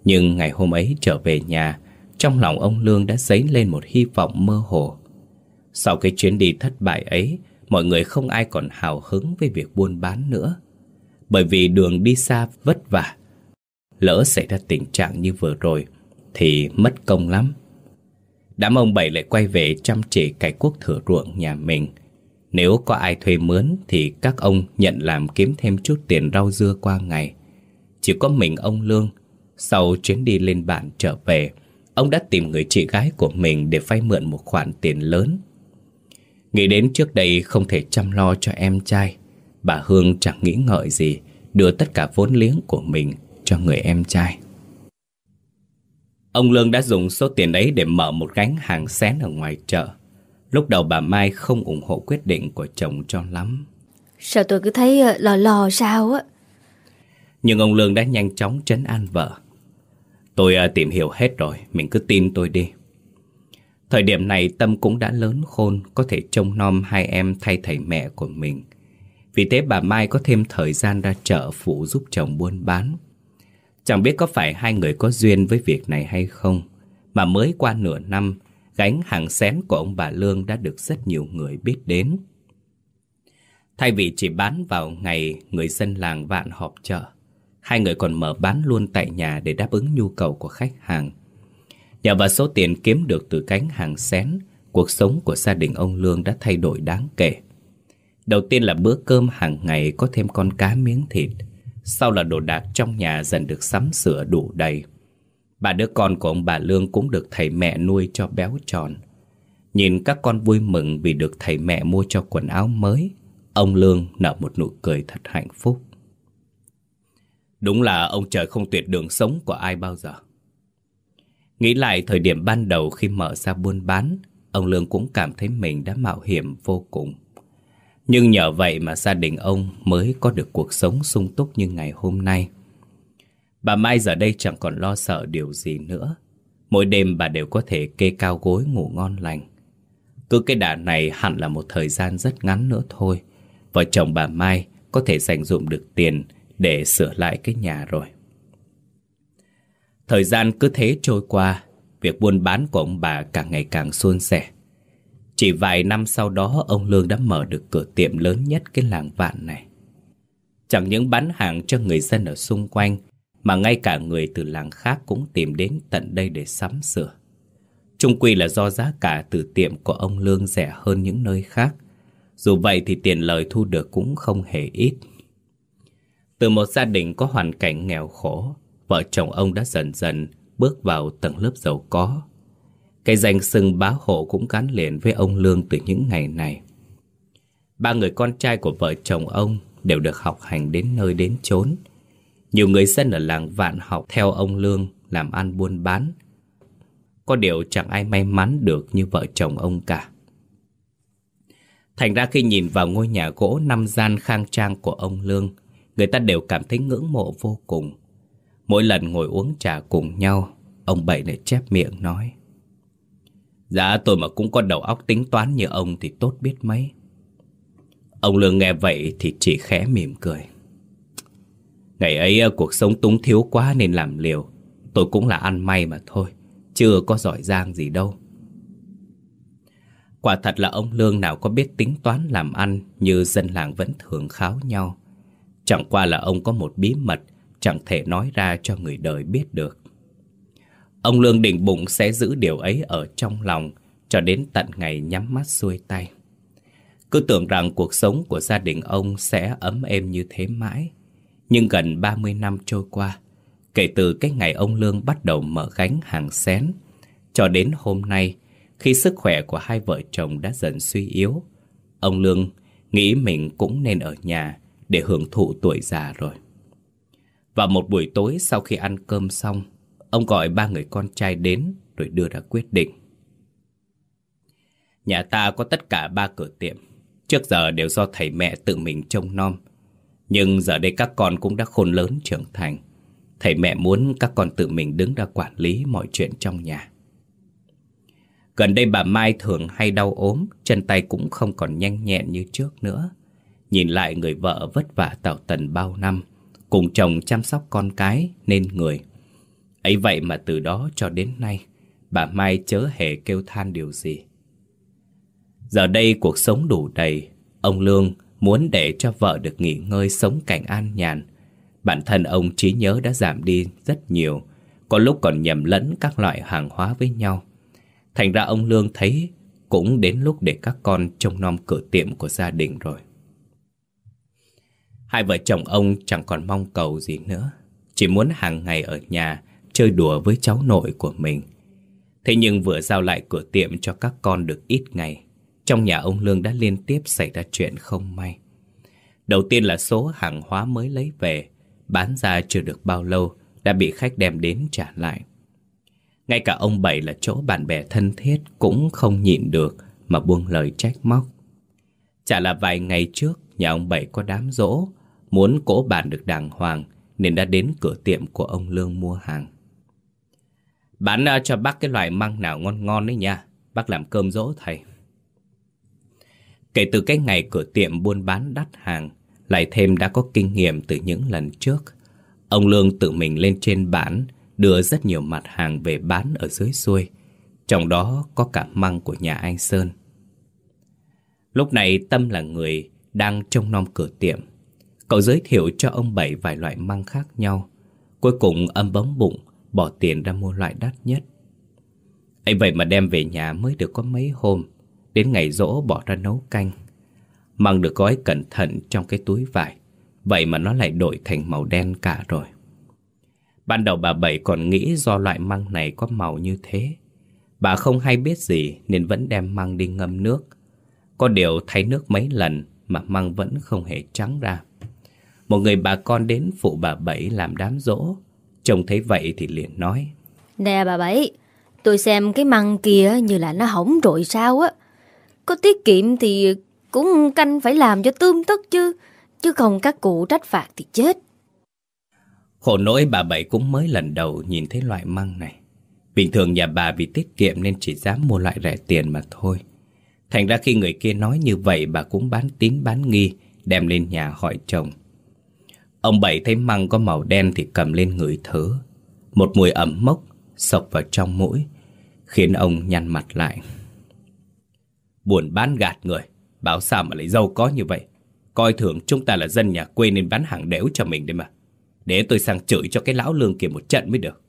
nhưng ngày hôm ấy trở về nhà, trong lòng ông Lương đã dấy lên một hy vọng mơ hồ. Sau cái chuyến đi thất bại ấy, mọi người không ai còn hào hứng với việc buôn bán nữa. Bởi vì đường đi xa vất vả. Lỡ xảy ra tình trạng như vừa rồi, thì mất công lắm. Đám ông Bảy lại quay về chăm chỉ cải quốc thửa ruộng nhà mình. Nếu có ai thuê mướn thì các ông nhận làm kiếm thêm chút tiền rau dưa qua ngày. Chỉ có mình ông Lương, sau chuyến đi lên bản trở về, ông đã tìm người chị gái của mình để vay mượn một khoản tiền lớn. Nghĩ đến trước đây không thể chăm lo cho em trai, bà Hương chẳng nghĩ ngợi gì, đưa tất cả vốn liếng của mình cho người em trai. Ông Lương đã dùng số tiền ấy để mở một gánh hàng xén ở ngoài chợ. Lúc đầu bà Mai không ủng hộ quyết định của chồng cho lắm. Sao tôi cứ thấy ờ, lò lò sao á? Nhưng ông Lương đã nhanh chóng trấn an vợ. Tôi ờ, tìm hiểu hết rồi, mình cứ tin tôi đi. Thời điểm này Tâm cũng đã lớn khôn, có thể trông nom hai em thay thầy mẹ của mình. Vì thế bà Mai có thêm thời gian ra chợ phụ giúp chồng buôn bán. Chẳng biết có phải hai người có duyên với việc này hay không, Mà mới qua nửa năm, gánh hàng xén của ông bà Lương đã được rất nhiều người biết đến. Thay vì chỉ bán vào ngày người dân làng vạn họp chợ, hai người còn mở bán luôn tại nhà để đáp ứng nhu cầu của khách hàng. Nhờ vào số tiền kiếm được từ cánh hàng xén, cuộc sống của gia đình ông Lương đã thay đổi đáng kể. Đầu tiên là bữa cơm hàng ngày có thêm con cá miếng thịt, sau là đồ đạc trong nhà dần được sắm sửa đủ đầy. Bà đứa con của ông bà Lương cũng được thầy mẹ nuôi cho béo tròn. Nhìn các con vui mừng vì được thầy mẹ mua cho quần áo mới, ông Lương nở một nụ cười thật hạnh phúc. Đúng là ông trời không tuyệt đường sống của ai bao giờ. Nghĩ lại thời điểm ban đầu khi mở ra buôn bán, ông Lương cũng cảm thấy mình đã mạo hiểm vô cùng. Nhưng nhờ vậy mà gia đình ông mới có được cuộc sống sung túc như ngày hôm nay. Bà Mai giờ đây chẳng còn lo sợ điều gì nữa. Mỗi đêm bà đều có thể kê cao gối ngủ ngon lành. Cứ cái đà này hẳn là một thời gian rất ngắn nữa thôi. Vợ chồng bà Mai có thể dành dụm được tiền để sửa lại cái nhà rồi. Thời gian cứ thế trôi qua, việc buôn bán của ông bà càng ngày càng suôn sẻ. Chỉ vài năm sau đó ông Lương đã mở được cửa tiệm lớn nhất cái làng vạn này. Chẳng những bán hàng cho người dân ở xung quanh, mà ngay cả người từ làng khác cũng tìm đến tận đây để sắm sửa. Trung quy là do giá cả từ tiệm của ông Lương rẻ hơn những nơi khác. Dù vậy thì tiền lời thu được cũng không hề ít. Từ một gia đình có hoàn cảnh nghèo khổ, vợ chồng ông đã dần dần bước vào tầng lớp giàu có. Cái danh xưng bá hộ cũng gắn liền với ông Lương từ những ngày này. Ba người con trai của vợ chồng ông đều được học hành đến nơi đến chốn. Nhiều người dân ở làng vạn học theo ông Lương làm ăn buôn bán. Có điều chẳng ai may mắn được như vợ chồng ông cả. Thành ra khi nhìn vào ngôi nhà gỗ năm gian khang trang của ông Lương, người ta đều cảm thấy ngưỡng mộ vô cùng. Mỗi lần ngồi uống trà cùng nhau, ông Bảy lại chép miệng nói. Dạ tôi mà cũng có đầu óc tính toán như ông thì tốt biết mấy. Ông Lương nghe vậy thì chỉ khẽ mỉm cười. Ngày ấy ờ, cuộc sống túng thiếu quá nên làm liều. Tôi cũng là ăn may mà thôi, chưa có giỏi giang gì đâu. Quả thật là ông Lương nào có biết tính toán làm ăn như dân làng vẫn thường kháo nhau. Chẳng qua là ông có một bí mật chẳng thể nói ra cho người đời biết được. Ông Lương định bụng sẽ giữ điều ấy ở trong lòng cho đến tận ngày nhắm mắt xuôi tay. Cứ tưởng rằng cuộc sống của gia đình ông sẽ ấm êm như thế mãi. Nhưng gần 30 năm trôi qua, kể từ cái ngày ông Lương bắt đầu mở gánh hàng xén, cho đến hôm nay, khi sức khỏe của hai vợ chồng đã dần suy yếu, ông Lương nghĩ mình cũng nên ở nhà để hưởng thụ tuổi già rồi và một buổi tối sau khi ăn cơm xong, ông gọi ba người con trai đến rồi đưa ra quyết định. Nhà ta có tất cả ba cửa tiệm, trước giờ đều do thầy mẹ tự mình trông nom. Nhưng giờ đây các con cũng đã khôn lớn trưởng thành. Thầy mẹ muốn các con tự mình đứng ra quản lý mọi chuyện trong nhà. Gần đây bà Mai thường hay đau ốm, chân tay cũng không còn nhanh nhẹn như trước nữa. Nhìn lại người vợ vất vả tạo tần bao năm, cùng chồng chăm sóc con cái nên người. ấy vậy mà từ đó cho đến nay, bà Mai chớ hề kêu than điều gì. Giờ đây cuộc sống đủ đầy, ông Lương muốn để cho vợ được nghỉ ngơi sống cảnh an nhàn. Bản thân ông trí nhớ đã giảm đi rất nhiều, có lúc còn nhầm lẫn các loại hàng hóa với nhau. Thành ra ông Lương thấy cũng đến lúc để các con trông nom cửa tiệm của gia đình rồi. Hai vợ chồng ông chẳng còn mong cầu gì nữa, chỉ muốn hàng ngày ở nhà chơi đùa với cháu nội của mình. Thế nhưng vừa giao lại cửa tiệm cho các con được ít ngày, trong nhà ông Lương đã liên tiếp xảy ra chuyện không may. Đầu tiên là số hàng hóa mới lấy về, bán ra chưa được bao lâu, đã bị khách đem đến trả lại. Ngay cả ông Bảy là chỗ bạn bè thân thiết cũng không nhịn được mà buông lời trách móc. Chả là vài ngày trước, nhà ông Bảy có đám rỗ, muốn cỗ bàn được đàng hoàng nên đã đến cửa tiệm của ông Lương mua hàng. Bán uh, cho bác cái loại măng nào ngon ngon đấy nha, bác làm cơm rỗ thầy. Kể từ cái ngày cửa tiệm buôn bán đắt hàng, lại thêm đã có kinh nghiệm từ những lần trước. Ông Lương tự mình lên trên bản, đưa rất nhiều mặt hàng về bán ở dưới xuôi, trong đó có cả măng của nhà anh Sơn. Lúc này Tâm là người đang trông nom cửa tiệm. Cậu giới thiệu cho ông Bảy vài loại măng khác nhau. Cuối cùng âm bấm bụng, bỏ tiền ra mua loại đắt nhất. ấy vậy mà đem về nhà mới được có mấy hôm, đến ngày rỗ bỏ ra nấu canh. Măng được gói cẩn thận trong cái túi vải, vậy mà nó lại đổi thành màu đen cả rồi. Ban đầu bà Bảy còn nghĩ do loại măng này có màu như thế. Bà không hay biết gì nên vẫn đem măng đi ngâm nước. Có điều thay nước mấy lần mà măng vẫn không hề trắng ra. Một người bà con đến phụ bà Bảy làm đám rỗ. Chồng thấy vậy thì liền nói. Nè bà Bảy, tôi xem cái măng kia như là nó hỏng rồi sao á. Có tiết kiệm thì cũng canh phải làm cho tươm tất chứ. Chứ không các cụ trách phạt thì chết. Khổ nỗi bà Bảy cũng mới lần đầu nhìn thấy loại măng này. Bình thường nhà bà vì tiết kiệm nên chỉ dám mua loại rẻ tiền mà thôi. Thành ra khi người kia nói như vậy bà cũng bán tín bán nghi, đem lên nhà hỏi chồng. Ông Bảy thấy măng có màu đen thì cầm lên ngửi thử. Một mùi ẩm mốc sộc vào trong mũi, khiến ông nhăn mặt lại. Buồn bán gạt người, bảo sao mà lại giàu có như vậy. Coi thường chúng ta là dân nhà quê nên bán hàng đéo cho mình đấy mà. Để tôi sang chửi cho cái lão lương kia một trận mới được.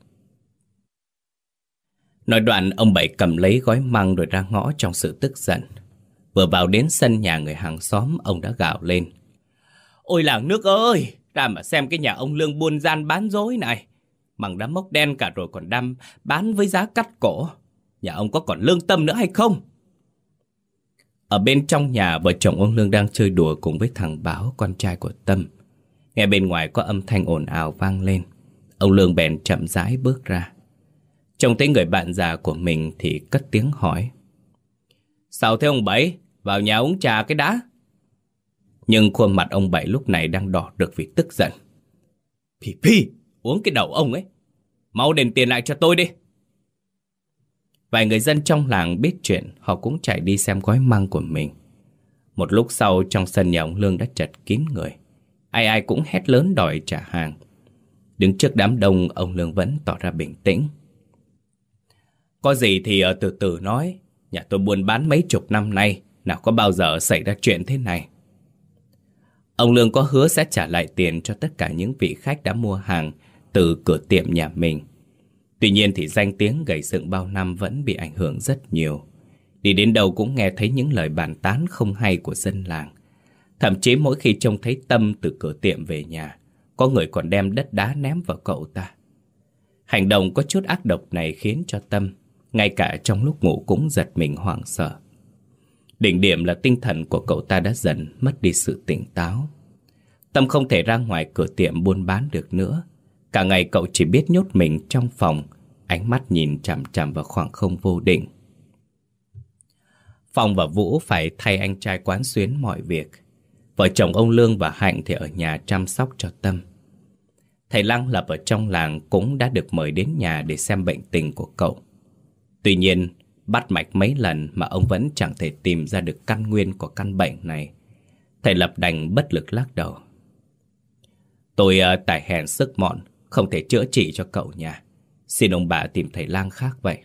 Nói đoạn ông Bảy cầm lấy gói măng rồi ra ngõ trong sự tức giận. Vừa vào đến sân nhà người hàng xóm ông đã gào lên. Ôi làng nước ơi, ra mà xem cái nhà ông Lương buôn gian bán dối này. Măng đã mốc đen cả rồi còn đâm bán với giá cắt cổ. Nhà ông có còn lương tâm nữa hay không? Ở bên trong nhà vợ chồng ông Lương đang chơi đùa cùng với thằng Báo con trai của Tâm. Nghe bên ngoài có âm thanh ồn ào vang lên. Ông Lương bèn chậm rãi bước ra. Trông thấy người bạn già của mình thì cất tiếng hỏi. Sao thế ông Bảy? Vào nhà uống trà cái đã. Nhưng khuôn mặt ông Bảy lúc này đang đỏ được vì tức giận. Phi Phi, uống cái đầu ông ấy. Mau đền tiền lại cho tôi đi. Vài người dân trong làng biết chuyện, họ cũng chạy đi xem gói măng của mình. Một lúc sau trong sân nhà ông Lương đã chật kín người. Ai ai cũng hét lớn đòi trả hàng. Đứng trước đám đông, ông Lương vẫn tỏ ra bình tĩnh. Có gì thì ờ, từ từ nói. Nhà tôi buôn bán mấy chục năm nay, nào có bao giờ xảy ra chuyện thế này. Ông Lương có hứa sẽ trả lại tiền cho tất cả những vị khách đã mua hàng từ cửa tiệm nhà mình. Tuy nhiên thì danh tiếng gầy dựng bao năm vẫn bị ảnh hưởng rất nhiều. Đi đến đâu cũng nghe thấy những lời bàn tán không hay của dân làng. Thậm chí mỗi khi trông thấy Tâm từ cửa tiệm về nhà, có người còn đem đất đá ném vào cậu ta. Hành động có chút ác độc này khiến cho Tâm, ngay cả trong lúc ngủ cũng giật mình hoảng sợ. Đỉnh điểm là tinh thần của cậu ta đã dần mất đi sự tỉnh táo. Tâm không thể ra ngoài cửa tiệm buôn bán được nữa. Cả ngày cậu chỉ biết nhốt mình trong phòng, ánh mắt nhìn chằm chằm vào khoảng không vô định. Phong và Vũ phải thay anh trai quán xuyến mọi việc. Vợ chồng ông Lương và Hạnh thì ở nhà chăm sóc cho Tâm. Thầy Lăng Lập ở trong làng cũng đã được mời đến nhà để xem bệnh tình của cậu. Tuy nhiên, bắt mạch mấy lần mà ông vẫn chẳng thể tìm ra được căn nguyên của căn bệnh này. Thầy Lập đành bất lực lắc đầu. Tôi ờ, uh, tài hèn sức mọn, không thể chữa trị cho cậu nhà. Xin ông bà tìm thầy lang khác vậy.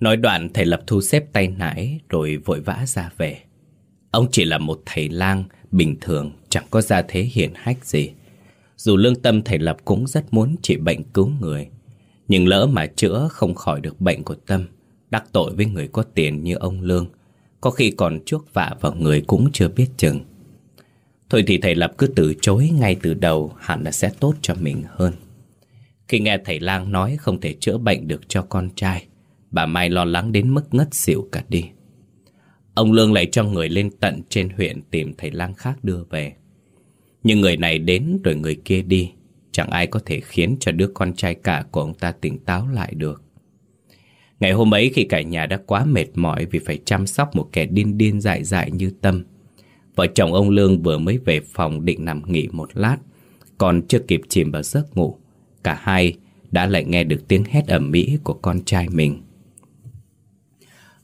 Nói đoạn thầy Lập thu xếp tay nải rồi vội vã ra về. Ông chỉ là một thầy lang bình thường, chẳng có gia thế hiển hách gì. Dù lương tâm thầy Lập cũng rất muốn trị bệnh cứu người. Nhưng lỡ mà chữa không khỏi được bệnh của Tâm, đắc tội với người có tiền như ông Lương, có khi còn chuốc vạ vào người cũng chưa biết chừng. Thôi thì thầy Lập cứ từ chối ngay từ đầu hẳn là sẽ tốt cho mình hơn. Khi nghe thầy lang nói không thể chữa bệnh được cho con trai, bà Mai lo lắng đến mức ngất xỉu cả đi. Ông Lương lại cho người lên tận trên huyện tìm thầy lang khác đưa về. Nhưng người này đến rồi người kia đi, chẳng ai có thể khiến cho đứa con trai cả của ông ta tỉnh táo lại được. Ngày hôm ấy khi cả nhà đã quá mệt mỏi vì phải chăm sóc một kẻ điên điên dại dại như Tâm, Vợ chồng ông Lương vừa mới về phòng định nằm nghỉ một lát Còn chưa kịp chìm vào giấc ngủ Cả hai đã lại nghe được tiếng hét ầm mỹ của con trai mình.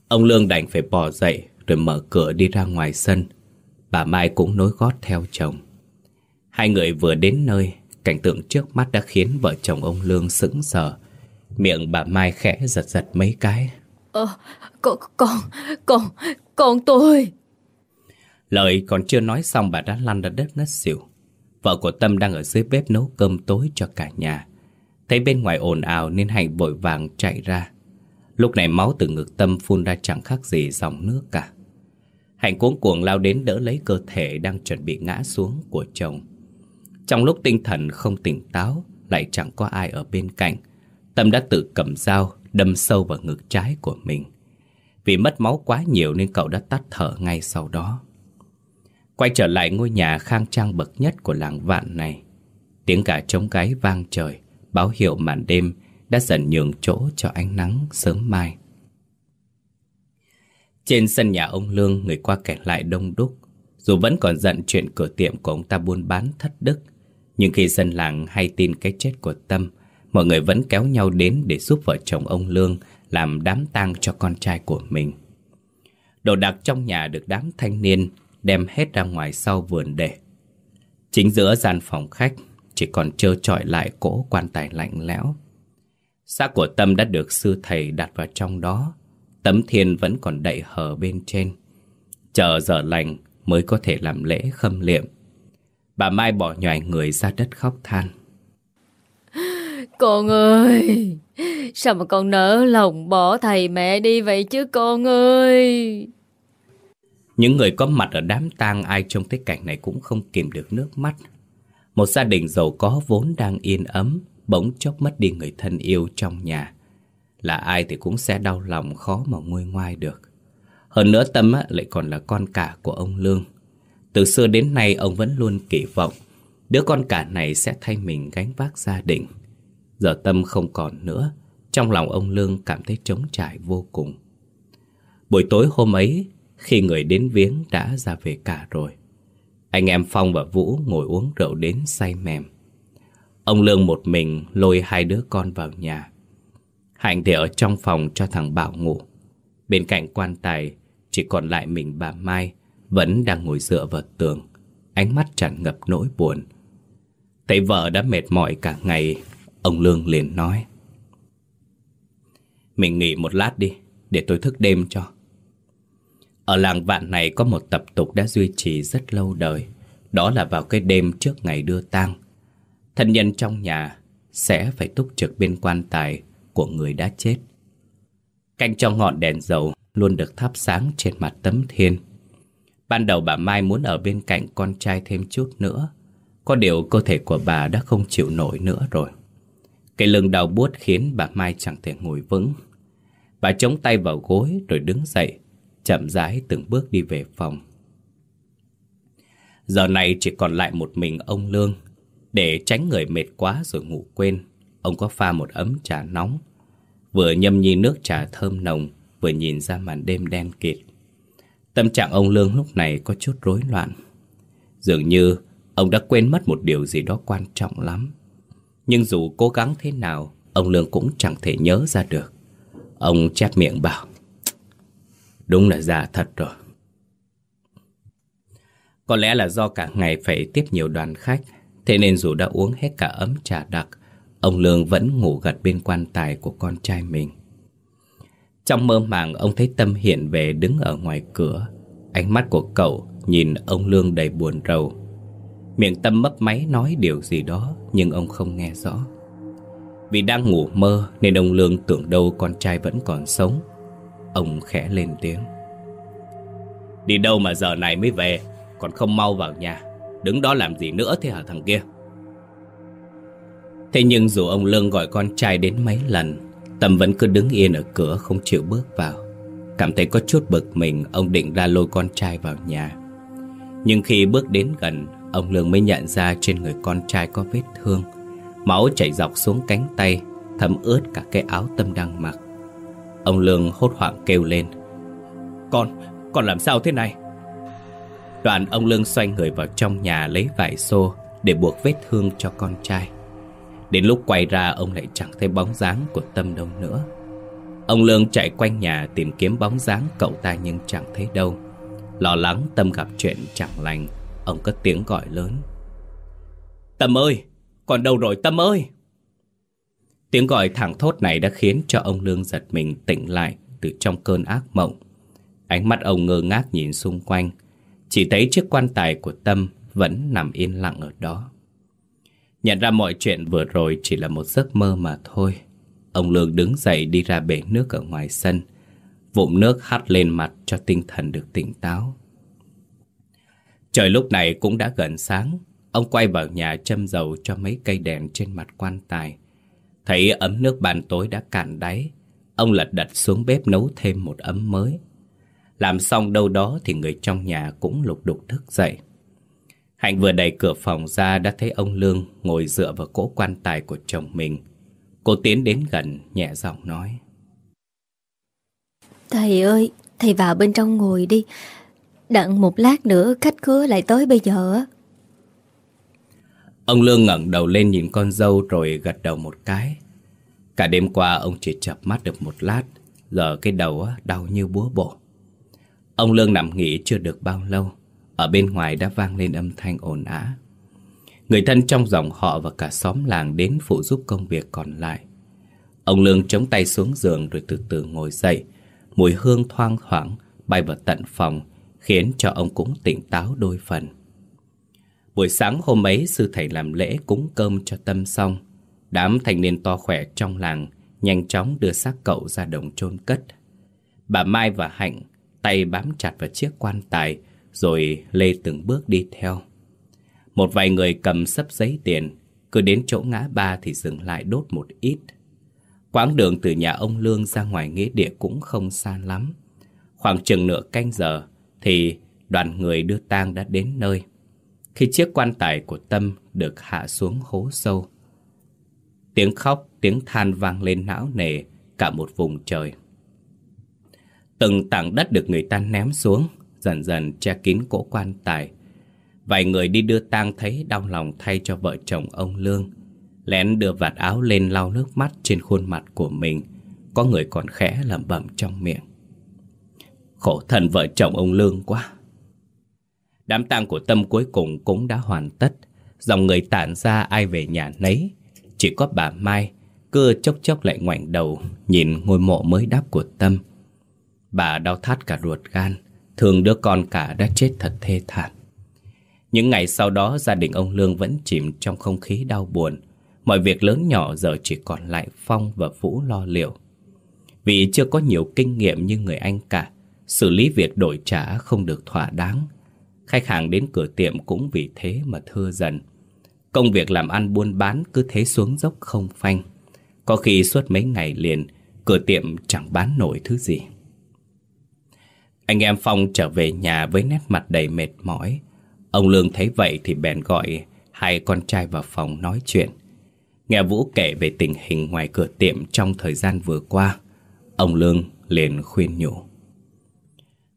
Ông Lương đành phải bỏ dậy rồi mở cửa đi ra ngoài sân. Bà Mai cũng nối gót theo chồng. Hai người vừa đến nơi Cảnh tượng trước mắt đã khiến vợ chồng ông Lương sững sờ. Miệng bà Mai khẽ giật giật mấy cái. Ờ, con, con, con, con tôi. Lời còn chưa nói xong bà đã lăn ra đất ngất xỉu. Vợ của Tâm đang ở dưới bếp nấu cơm tối cho cả nhà. Thấy bên ngoài ồn ào nên Hạnh vội vàng chạy ra. Lúc này máu từ ngực Tâm phun ra chẳng khác gì dòng nước cả. Hạnh cuống cuồng lao đến đỡ lấy cơ thể đang chuẩn bị ngã xuống của chồng trong lúc tinh thần không tỉnh táo, Lại chẳng có ai ở bên cạnh, Tâm đã tự cầm dao, đâm sâu vào ngực trái của mình. Vì mất máu quá nhiều nên cậu đã tắt thở ngay sau đó. Quay trở lại ngôi nhà khang trang bậc nhất của làng vạn này, Tiếng cả trống gáy vang trời, Báo hiệu màn đêm đã dần nhường chỗ cho ánh nắng sớm mai. Trên sân nhà ông Lương, người qua kẻ lại đông đúc, Dù vẫn còn giận chuyện cửa tiệm của ông ta buôn bán thất đức nhưng khi dân làng hay tin cái chết của Tâm, Mọi người vẫn kéo nhau đến để giúp vợ chồng ông Lương làm đám tang cho con trai của mình. Đồ đạc trong nhà được đám thanh niên đem hết ra ngoài sau vườn để. Chính giữa gian phòng khách, chỉ còn trơ trọi lại cỗ quan tài lạnh lẽo. Xác của Tâm đã được sư thầy đặt vào trong đó. Tấm thiên vẫn còn đậy hờ bên trên. Chờ giờ lành mới có thể làm lễ khâm liệm. Bà Mai bỏ nhòi người ra đất khóc than. Con ơi, sao mà con nỡ lòng bỏ thầy mẹ đi vậy chứ con ơi? Những người có mặt ở đám tang ai trông thấy cảnh này cũng không kìm được nước mắt. Một gia đình giàu có vốn đang yên ấm, bỗng chốc mất đi người thân yêu trong nhà. Là ai thì cũng sẽ đau lòng khó mà nguôi ngoai được. Hơn nữa Tâm lại còn là con cả của ông Lương. Từ xưa đến nay ông vẫn luôn kỳ vọng đứa con cả này sẽ thay mình gánh vác gia đình. Giờ Tâm không còn nữa, trong lòng ông Lương cảm thấy trống trải vô cùng. Buổi tối hôm ấy, khi người đến viếng đã ra về cả rồi. Anh em Phong và Vũ ngồi uống rượu đến say mềm. Ông Lương một mình lôi hai đứa con vào nhà. Hạnh thì ở trong phòng cho thằng Bảo ngủ. Bên cạnh quan tài chỉ còn lại mình bà Mai vẫn đang ngồi dựa vào tường. Ánh mắt tràn ngập nỗi buồn. Thấy vợ đã mệt mỏi cả ngày, Ông Lương liền nói, Mình nghỉ một lát đi, Để tôi thức đêm cho Ở làng vạn này có một tập tục đã duy trì rất lâu đời, Đó là vào cái đêm trước ngày đưa tang Thân nhân trong nhà Sẽ phải túc trực bên quan tài Của người đã chết Canh cho ngọn đèn dầu Luôn được thắp sáng trên mặt tấm thiên Ban đầu bà Mai muốn ở bên cạnh con trai thêm chút nữa Có điều cơ thể của bà đã không chịu nổi nữa rồi cái lưng đau buốt khiến bà Mai chẳng thể ngồi vững. Bà chống tay vào gối rồi đứng dậy, chậm rãi từng bước đi về phòng. Giờ này chỉ còn lại một mình ông Lương. Để tránh người mệt quá rồi ngủ quên, ông có pha một ấm trà nóng. Vừa nhâm nhi nước trà thơm nồng, vừa nhìn ra màn đêm đen kịt. Tâm trạng ông Lương lúc này có chút rối loạn. Dường như ông đã quên mất một điều gì đó quan trọng lắm. Nhưng dù cố gắng thế nào, Ông Lương cũng chẳng thể nhớ ra được Ông chép miệng bảo, Đúng là già thật rồi Có lẽ là do cả ngày phải tiếp nhiều đoàn khách, Thế nên dù đã uống hết cả ấm trà đặc, Ông Lương vẫn ngủ gật bên quan tài của con trai mình trong mơ màng, ông thấy Tâm hiện về đứng ở ngoài cửa. Ánh mắt của cậu nhìn ông Lương đầy buồn rầu. Miệng Tâm mấp máy nói điều gì đó, Nhưng ông không nghe rõ. Vì đang ngủ mơ Nên ông Lương tưởng đâu con trai vẫn còn sống. Ông khẽ lên tiếng. Đi đâu mà giờ này mới về? Còn không mau vào nhà. Đứng đó làm gì nữa thế hả thằng kia? Thế nhưng dù ông Lương gọi con trai đến mấy lần Tâm vẫn cứ đứng yên ở cửa không chịu bước vào. Cảm thấy có chút bực mình Ông định ra lôi con trai vào nhà. Nhưng khi bước đến gần Ông Lương mới nhận ra trên người con trai có vết thương. Máu chảy dọc xuống cánh tay Thấm ướt cả cái áo tâm đang mặc. Ông Lương hốt hoảng kêu lên. Con, con làm sao thế này? Đoạn ông Lương xoay người vào trong nhà lấy vải xô Để buộc vết thương cho con trai. Đến lúc quay ra ông lại chẳng thấy bóng dáng của Tâm đâu nữa Ông Lương chạy quanh nhà tìm kiếm bóng dáng cậu ta nhưng chẳng thấy đâu Lo lắng Tâm gặp chuyện chẳng lành Ông cất tiếng gọi lớn Tâm ơi Còn đâu rồi Tâm ơi Tiếng gọi thẳng thốt này đã khiến cho ông Lương giật mình tỉnh lại từ trong cơn ác mộng. Ánh mắt ông ngơ ngác nhìn xung quanh, chỉ thấy chiếc quan tài của Tâm vẫn nằm yên lặng ở đó. Nhận ra mọi chuyện vừa rồi chỉ là một giấc mơ mà thôi. Ông Lương đứng dậy đi ra bể nước ở ngoài sân, vụm nước hắt lên mặt cho tinh thần được tỉnh táo. Trời lúc này cũng đã gần sáng, ông quay vào nhà châm dầu cho mấy cây đèn trên mặt quan tài. Thấy ấm nước bàn tối đã cạn đáy, ông lật đật xuống bếp nấu thêm một ấm mới. Làm xong đâu đó thì người trong nhà cũng lục đục thức dậy. Hạnh vừa đẩy cửa phòng ra đã thấy ông Lương ngồi dựa vào cỗ quan tài của chồng mình. Cô tiến đến gần, nhẹ giọng nói. Thầy ơi, thầy vào bên trong ngồi đi. Đặng một lát nữa khách khứa lại tới bây giờ á. Ông Lương ngẩng đầu lên nhìn con dâu rồi gật đầu một cái. Cả đêm qua ông chỉ chập mắt được một lát, giờ cái đầu đau như búa bổ. Ông Lương nằm nghỉ chưa được bao lâu, ở bên ngoài đã vang lên âm thanh ồn á. Người thân trong dòng họ và cả xóm làng đến phụ giúp công việc còn lại. Ông Lương chống tay xuống giường rồi từ từ ngồi dậy. Mùi hương thoang thoảng bay vào tận phòng, khiến cho ông cũng tỉnh táo đôi phần. Buổi sáng hôm ấy, sư thầy làm lễ cúng cơm cho tâm xong. Đám thanh niên to khỏe trong làng nhanh chóng đưa xác cậu ra đồng chôn cất. Bà Mai và Hạnh tay bám chặt vào chiếc quan tài rồi lê từng bước đi theo. Một vài người cầm sấp giấy tiền, cứ đến chỗ ngã ba thì dừng lại đốt một ít. Quãng đường từ nhà ông Lương ra ngoài nghĩa địa cũng không xa lắm. Khoảng chừng nửa canh giờ thì đoàn người đưa tang đã đến nơi. Khi chiếc quan tài của Tâm được hạ xuống hố sâu, tiếng khóc, tiếng than vang lên não nề cả một vùng trời. Từng tảng đất được người ta ném xuống, dần dần che kín cỗ quan tài. Vài người đi đưa tang thấy đau lòng thay cho vợ chồng ông Lương. Lén đưa vạt áo lên lau nước mắt trên khuôn mặt của mình. Có người còn khẽ lẩm bẩm trong miệng. Khổ thân vợ chồng ông Lương quá. Đám tang của Tâm cuối cùng cũng đã hoàn tất. Dòng người tản ra ai về nhà nấy. Chỉ có bà Mai, cứ chốc chốc lại ngoảnh đầu, nhìn ngôi mộ mới đắp của Tâm. Bà đau thắt cả ruột gan, thường đứa con cả đã chết thật thê thảm. Những ngày sau đó gia đình ông Lương vẫn chìm trong không khí đau buồn. Mọi việc lớn nhỏ giờ chỉ còn lại Phong và Vũ lo liệu. Vì chưa có nhiều kinh nghiệm như người anh cả, xử lý việc đổi trả không được thỏa đáng. Khách hàng đến cửa tiệm cũng vì thế mà thưa dần. Công việc làm ăn buôn bán cứ thế xuống dốc không phanh. Có khi suốt mấy ngày liền, cửa tiệm chẳng bán nổi thứ gì. Anh em Phong trở về nhà với nét mặt đầy mệt mỏi. Ông Lương thấy vậy thì bèn gọi hai con trai vào phòng nói chuyện. Nghe Vũ kể về tình hình ngoài cửa tiệm trong thời gian vừa qua, ông Lương liền khuyên nhủ.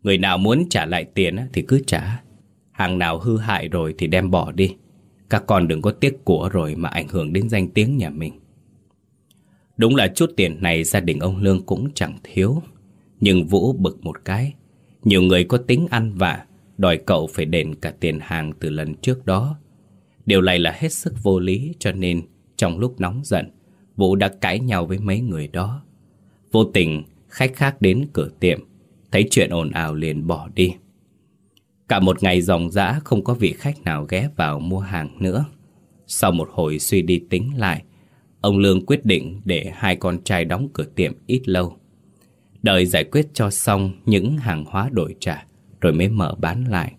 Người nào muốn trả lại tiền thì cứ trả. Hàng nào hư hại rồi thì đem bỏ đi. Các con đừng có tiếc của rồi mà ảnh hưởng đến danh tiếng nhà mình. Đúng là chút tiền này gia đình ông Lương cũng chẳng thiếu. Nhưng Vũ bực một cái. Nhiều người có tính ăn vạ, đòi cậu phải đền cả tiền hàng từ lần trước đó. Điều này là hết sức vô lý cho nên trong lúc nóng giận, Vũ đã cãi nhau với mấy người đó. Vô tình, khách khác đến cửa tiệm, thấy chuyện ồn ào liền bỏ đi. Cả một ngày dòng dã không có vị khách nào ghé vào mua hàng nữa. Sau một hồi suy đi tính lại, ông Lương quyết định để hai con trai đóng cửa tiệm ít lâu. Đợi giải quyết cho xong những hàng hóa đổi trả, rồi mới mở bán lại.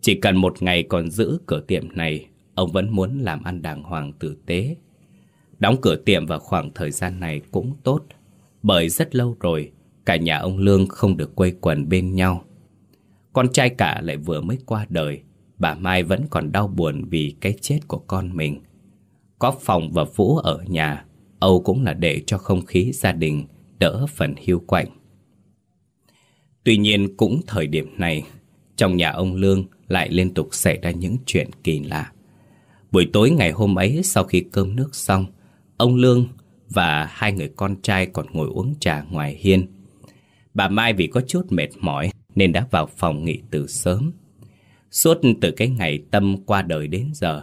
Chỉ cần một ngày còn giữ cửa tiệm này, ông vẫn muốn làm ăn đàng hoàng tử tế. Đóng cửa tiệm vào khoảng thời gian này cũng tốt, bởi rất lâu rồi, cả nhà ông Lương không được quây quần bên nhau. Con trai cả lại vừa mới qua đời, bà Mai vẫn còn đau buồn vì cái chết của con mình. Có phòng và Vũ ở nhà, Âu cũng là để cho không khí gia đình đỡ phần hiu quạnh. Tuy nhiên cũng thời điểm này, trong nhà ông Lương lại liên tục xảy ra những chuyện kỳ lạ. Buổi tối ngày hôm ấy sau khi cơm nước xong, ông Lương và hai người con trai còn ngồi uống trà ngoài hiên. Bà Mai vì có chút mệt mỏi nên đã vào phòng nghỉ từ sớm. Suốt từ cái ngày Tâm qua đời đến giờ,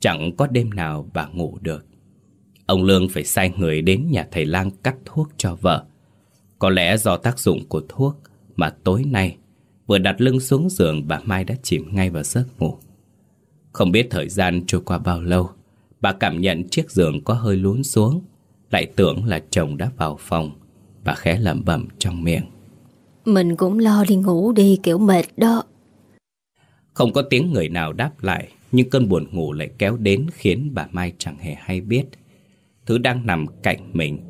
Chẳng có đêm nào bà ngủ được Ông Lương phải sai người đến nhà thầy lang cắt thuốc cho vợ. Có lẽ do tác dụng của thuốc Mà tối nay Vừa đặt lưng xuống giường bà Mai đã chìm ngay vào giấc ngủ. Không biết thời gian trôi qua bao lâu Bà cảm nhận chiếc giường có hơi lún xuống Lại tưởng là chồng đã vào phòng Bà khẽ lẩm bẩm trong miệng. Mình cũng lo đi ngủ đi kiểu mệt đó. Không có tiếng người nào đáp lại Nhưng cơn buồn ngủ lại kéo đến Khiến bà Mai chẳng hề hay biết Thứ đang nằm cạnh mình,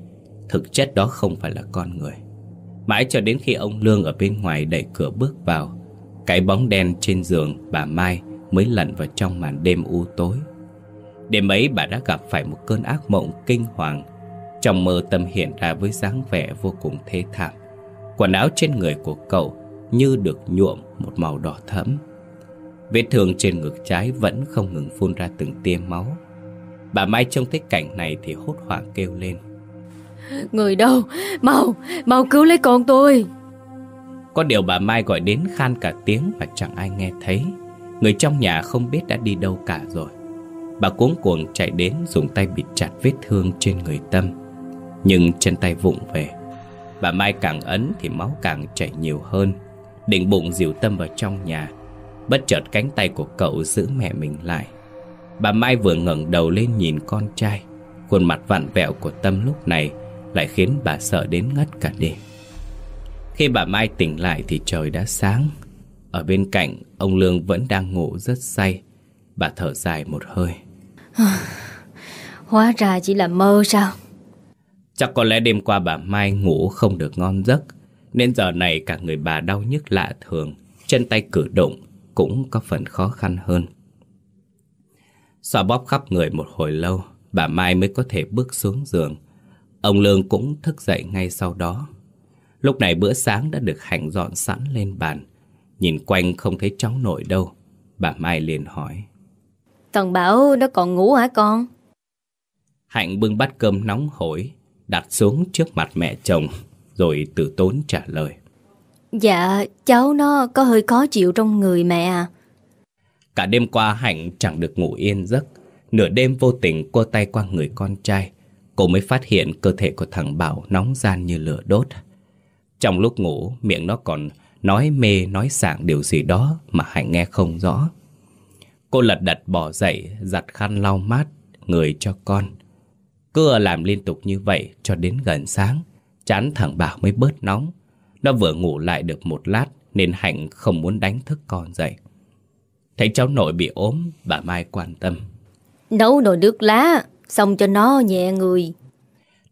Thực chất đó không phải là con người. Mãi cho đến khi ông Lương ở bên ngoài đẩy cửa bước vào, Cái bóng đen trên giường bà Mai mới lẩn vào trong màn đêm u tối. Đêm ấy bà đã gặp phải một cơn ác mộng kinh hoàng, Trong mơ tâm hiện ra với dáng vẻ vô cùng thê thảm. Quần áo trên người của cậu như được nhuộm một màu đỏ thẫm. Vết thương trên ngực trái vẫn không ngừng phun ra từng tia máu. Bà Mai trông thấy cảnh này thì hốt hoảng kêu lên. Người đâu? Mau Mau cứu lấy con tôi. Có điều bà Mai gọi đến khan cả tiếng Mà chẳng ai nghe thấy. Người trong nhà không biết đã đi đâu cả rồi. Bà cuống cuồng chạy đến Dùng tay bịt chặt vết thương trên người Tâm. Nhưng chân tay vụng về. Bà Mai càng ấn thì máu càng chảy nhiều hơn. Định bụng dìu Tâm vào trong nhà. Bất chợt cánh tay của cậu giữ mẹ mình lại Bà Mai vừa ngẩng đầu lên nhìn con trai. Khuôn mặt vặn vẹo của Tâm lúc này Lại khiến bà sợ đến ngất cả đi Khi bà Mai tỉnh lại thì trời đã sáng. Ở bên cạnh Ông Lương vẫn đang ngủ rất say. Bà thở dài một hơi. *sighs* Hóa ra chỉ là mơ sao? Chắc có lẽ đêm qua bà Mai ngủ không được ngon giấc Nên giờ này cả người bà đau nhức lạ thường. Chân tay cử động cũng có phần khó khăn hơn Xoa bóp khắp người một hồi lâu Bà Mai mới có thể bước xuống giường. Ông Lương cũng thức dậy ngay sau đó. Lúc này bữa sáng đã được Hạnh dọn sẵn lên bàn. Nhìn quanh không thấy cháu nội đâu Bà Mai liền hỏi. Thằng Bảo nó còn ngủ hả con? Hạnh bưng bát cơm nóng hổi Đặt xuống trước mặt mẹ chồng Rồi tự tốn trả lời. Dạ cháu nó có hơi khó chịu trong người mẹ à Cả đêm qua Hạnh chẳng được ngủ yên giấc. Nửa đêm vô tình cô tay qua người con trai. Cô mới phát hiện cơ thể của thằng Bảo nóng gian như lửa đốt. Trong lúc ngủ, miệng nó còn nói mê, nói sảng điều gì đó mà Hạnh nghe không rõ. Cô lật đật bỏ dậy, giặt khăn lau mát, người cho con. Cứ làm liên tục như vậy cho đến gần sáng, Chán thằng Bảo mới bớt nóng. Nó vừa ngủ lại được một lát Nên Hạnh không muốn đánh thức con dậy. Thấy cháu nội bị ốm Bà Mai quan tâm. Nấu nồi nước lá Xong cho nó nhẹ người.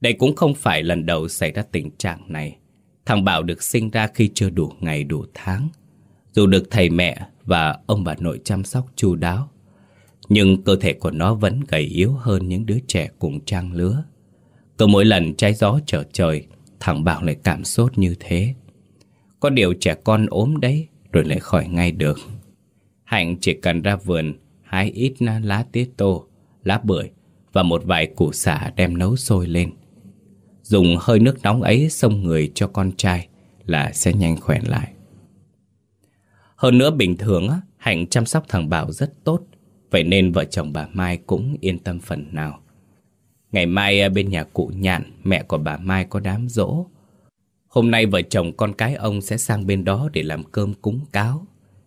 Đây cũng không phải lần đầu xảy ra tình trạng này. Thằng Bảo được sinh ra khi chưa đủ ngày đủ tháng. Dù được thầy mẹ và ông bà nội chăm sóc chu đáo Nhưng cơ thể của nó vẫn gầy yếu hơn những đứa trẻ cùng trang lứa. Cứ mỗi lần trái gió trở trời Thằng Bảo lại cảm sốt như thế. Có điều trẻ con ốm đấy Rồi lại khỏi ngay được Hạnh chỉ cần ra vườn Hái ít lá tía tô Lá bưởi Và một vài củ xả đem nấu sôi lên. Dùng hơi nước nóng ấy xông người cho con trai Là sẽ nhanh khỏe lại. Hơn nữa bình thường Hạnh chăm sóc thằng Bảo rất tốt Vậy nên vợ chồng bà Mai cũng yên tâm phần nào. Ngày mai à, bên nhà cụ nhạn Mẹ của bà Mai có đám rỗ, Hôm nay vợ chồng con cái ông sẽ sang bên đó để làm cơm cúng cáo.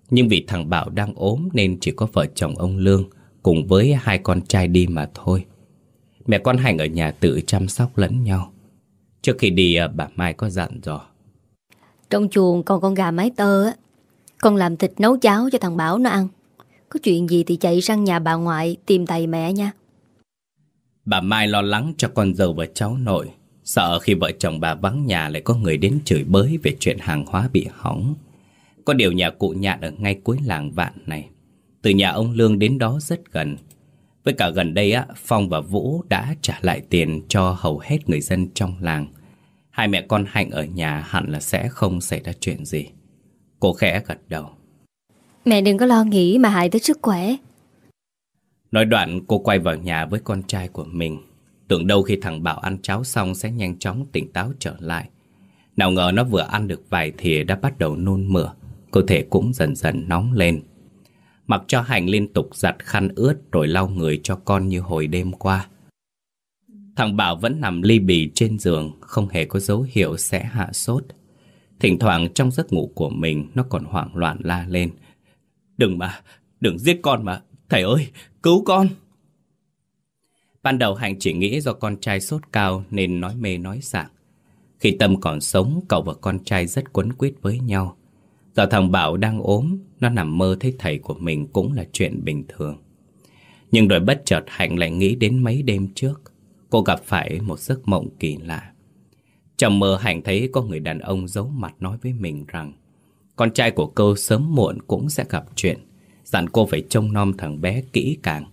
Nhưng vì thằng Bảo đang ốm nên chỉ có vợ chồng ông Lương Cùng với hai con trai đi mà thôi. Mẹ con Hạnh ở nhà tự chăm sóc lẫn nhau. Trước khi đi à, bà Mai có dặn dò. Trong chuồng còn con gà mái tơ á. Con làm thịt nấu cháo cho thằng Bảo nó ăn. Có chuyện gì thì chạy sang nhà bà ngoại tìm thầy mẹ nha. Bà Mai lo lắng cho con dâu và cháu nội Sợ khi vợ chồng bà vắng nhà lại có người đến chửi bới về chuyện hàng hóa bị hỏng Có điều nhà cụ nhạn ở ngay cuối làng vạn này. Từ nhà ông Lương đến đó rất gần. Với cả gần đây á, Phong và Vũ đã trả lại tiền cho hầu hết người dân trong làng. Hai mẹ con Hạnh ở nhà hẳn là sẽ không xảy ra chuyện gì. Cô khẽ gật đầu. Mẹ đừng có lo nghĩ mà hại tới sức khỏe. Nói đoạn cô quay vào nhà với con trai của mình. Tưởng đâu khi thằng Bảo ăn cháo xong sẽ nhanh chóng tỉnh táo trở lại. Nào ngờ nó vừa ăn được vài thìa đã bắt đầu nôn mửa Cơ thể cũng dần dần nóng lên Mặc cho Hạnh liên tục giặt khăn ướt rồi lau người cho con như hồi đêm qua. Thằng Bảo vẫn nằm ly bì trên giường, không hề có dấu hiệu sẽ hạ sốt. Thỉnh thoảng trong giấc ngủ của mình nó còn hoảng loạn la lên. Đừng mà, đừng giết con mà, thầy ơi, cứu con! Ban đầu Hạnh chỉ nghĩ do con trai sốt cao nên nói mê nói sảng. Khi Tâm còn sống, cậu và con trai rất quấn quýt với nhau. Giờ thằng Bảo đang ốm, nó nằm mơ thấy thầy của mình cũng là chuyện bình thường. Nhưng rồi bất chợt Hạnh lại nghĩ đến mấy đêm trước, cô gặp phải một giấc mộng kỳ lạ. Trong mơ Hạnh thấy có người đàn ông giấu mặt nói với mình rằng con trai của cô sớm muộn cũng sẽ gặp chuyện, dặn cô phải trông nom thằng bé kỹ càng.